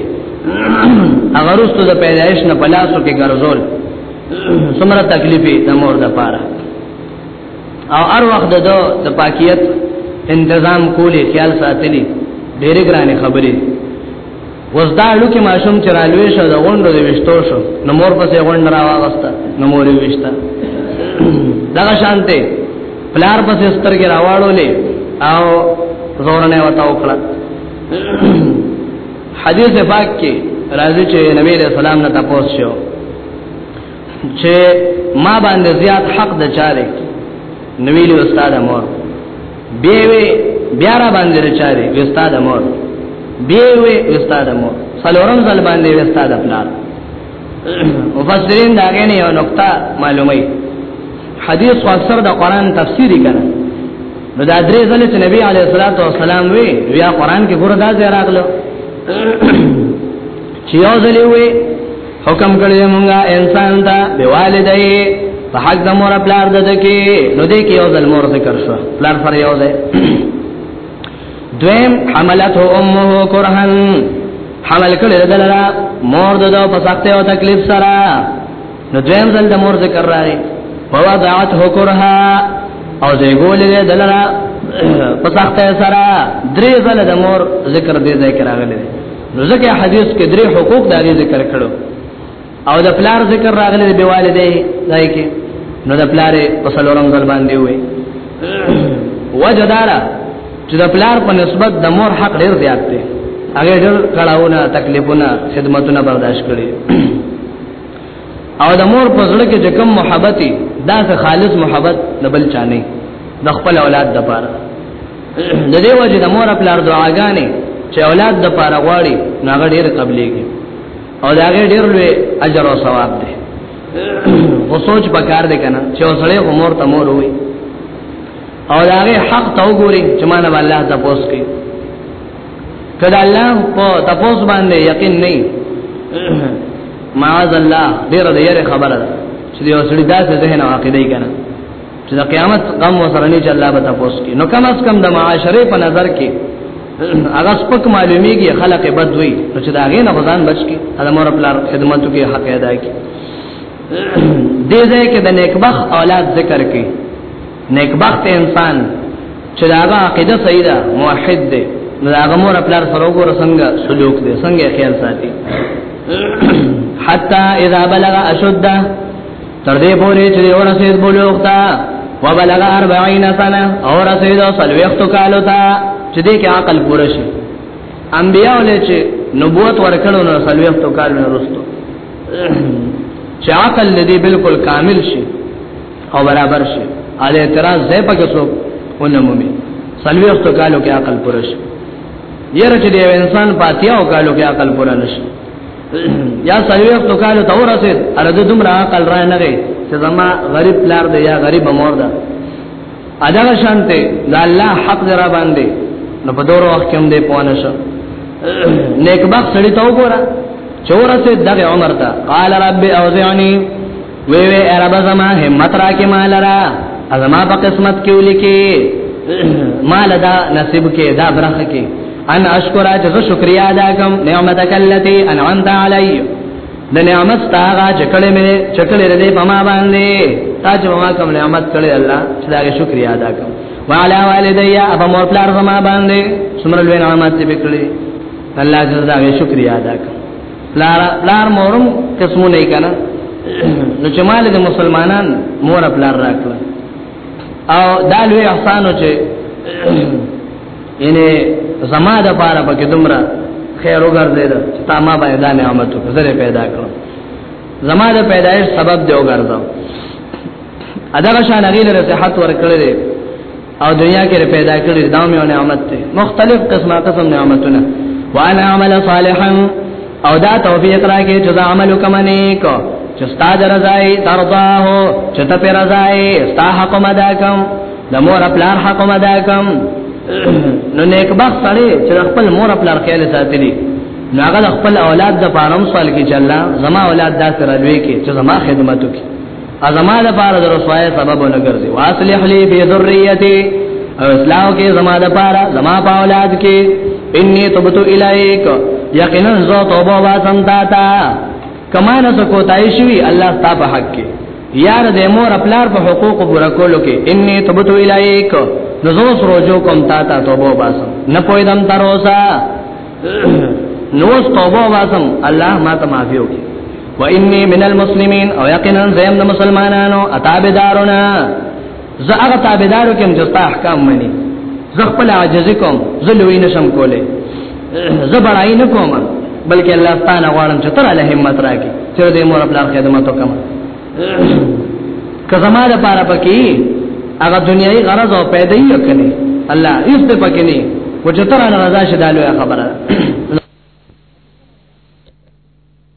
هغه رسو د پیدایش نه بلاسو کې ګرځول سمره تکلیفې د مور د لپاره او هر وخت د د پاکیت تنظیم کولې خیال ساتلی ډېرې ګرانې خبرې اوس دا لوکي ماشوم چې را لوي شو د غونډو د وشتو شو نو مور پسې غونډه را واغسته نو مور یې وشته دا شانته پلار پسې سترګې راواړولې او زورنه وتا وکړه حدیث پاک کې راځي چې نبی له سلام نه تاسو شو چې ما باندې زیات حق د چاره نویل استاد مور بیوی بیا را باندې رچاري استاد مور بیوی استاد مور سلورم ځل باندې استاد پلار مفسرین دا غنی یو نقطه معلومه حدیث خو اکثر د قران تفسیری کړه نو دا درې ځله چې نبی علیه الصلاۃ والسلام وی بیا قران کې ګور دا ځای راغلو چې یو ځلې وی حکم کړی مونږه انسان ته بوالدای په حق د مور پلار د دکی نو دې کې یو ځل مور ذکر شو پلار پر یو ځای دویم حملته امه کرهن حمل کړی دلرا مور دغه په سخت او تکلیف سره نو دویم ځل د مور ذکر راغی ووضعته کرها او زه ګولې دلرا په سخت سره درې ځل د مور ذکر دې ذکر راغلی نو ځکه حدیث کې درې حقوق دا ذکر کړو او د پلار ذکر راغلی دی والدې دای کې نو د پلار په سلورم ځل باندې وې وجدارا چې د پلار په نسبت د مور حق ډیر زیات دی هغه ډېر کړهونه تکلیفونه خدمتونه برداشت کړي او د مور په زړه کې کوم محبتي دا خالص محبت د بل چانه د خپل اولاد د پاره د دې وجه د مور خپل دعاګانې چې اولاد د پاره غواړي ناغه ډېر قبليږي او دا غي ډېر لوی اجر او ثواب دی او سوچ پکار دی کنه چې اوسړې عمر ته مور وي او دا غي حق ته وګوري چې مان الله ته پوس کوي کله الله په تپوس باندې یقین نه معاذ الله ډېر د یره خبره ده چې یو سړی داسې ذهن او عقیده یې کنه چې د قیامت غم وسره نه چې الله به تاسو کې نو کم از کم د معاشره په نظر کې هغه سپک معلومیږي خلق بد وي نو چې دا غي نه غزان بچ کې هغه مور خپل خدمتو کې حق ادا کوي دې ځای کې د نیکبخ اولاد ذکر کې نیکبخت انسان چې دا هغه عقیده صحیح ده موحد دی نو هغه مور خپل سره وګور څنګه سلوک دی څنګه خیال ساتي حتا اذا بلغ اشده تر دې پورې چې ورسېد بلوغ ته وبلغ 40 سنه او رسېد سلوخت کالو ته چې دې کې عقل پوره شي انبیاء له چې نبوت ورکړو نو سلوخت کالو نه رسته چې عقل دې بالکل کامل شي او برابر شي علي اعتراض زې پکې سو ونمومي سلوخت کالو کې عقل پوره شي یره چې دې انسان پاتیا او کالو کې عقل پوره نشي یا سړی ته کال ته ورسید اره د دومره عقل را نه غي چې زما غریب پلار دی یا غریب مور ده ادا شانته د الله حق درا باندې نو په دورو وخت کې هم دې پوانه شو نیک بخت سړی ته وګوره چورسه دغه عمر ته قال رب اوزعنی وی وی عرب زما همت را کې مال را ازما په قسمت کې ولیکي مال دا نصیب کې دا برخه کې ان اشکر چې زه شکریا ادا کوم نعمتک التي انعمت علی د نعمت تاغه چکړې مې چکړې دې په ما باندې تا چې ما کوم نعمت کړې الله چې دا شکریا ادا کوم وعلى والدي ابا مور پلار زما باندې سمر لوی نعمت دې وکړي الله جزاک شکریا ادا کوم پلار پلار مورم قسمونه یې کنه نو چې مال د مسلمانان مور پلار راکړه او دا لوی احسان و چې یعنی زما د پاره پکې دومره خیر وګرځي دا تا ما باندې دا نعمت وکړه پیدا کړو زما د پیدایش سبب دی وګرځاو ادا شان غیل له صحت ورکړل دي او دنیا کې پیدا کړی دا مې نعمت ته مختلف قسمه قسم نعمتونه وانا عمل صالحا او دا توفیق راکې چې دا عمل کوم نیک چې ستا درځای ترضاه چې ته پر راځای ستا حق مدا کوم د مور خپل حق مدا کوم نو نیک بخت سره چې خپل مور خپل خیال ساتلی نو هغه خپل اولاد د پاره هم سوال کې چې الله زما اولاد دا سره لوي کې چې زما خدمت وکړي ازما د پاره د رسوای سبب نه ګرځي واصلح لي في ذريتي او اسلام کې زما د پاره زما په اولاد کې اني تبت اليك یقینا زو توبه واسم تا تا کما نه سکو تای شوی الله تعالی په حق کې یار د مور خپل په حقوق پورا کولو کې اني تبت اليك نزوس روجو کوم تا تا توبه واسم نه پویدم تروسا نو اس توبه واسم الله ما ته معافي وکي و اني من المسلمين او یقینا زم د مسلمانانو اتابدارنا زه هغه تابعدارو کوم چې احکام مني زه خپل عاجز کوم زه لوی نشم کوله زه بڑای نه کوم بلکې الله تعالی غواړم چې تر له همت راکې چې دې مور خپل خدمت وکم که زما د پاره پکې هغه دنیوي غرض او پیدا یې کړې الله یې څه پکې نه وجه تر رضا شدالو خبره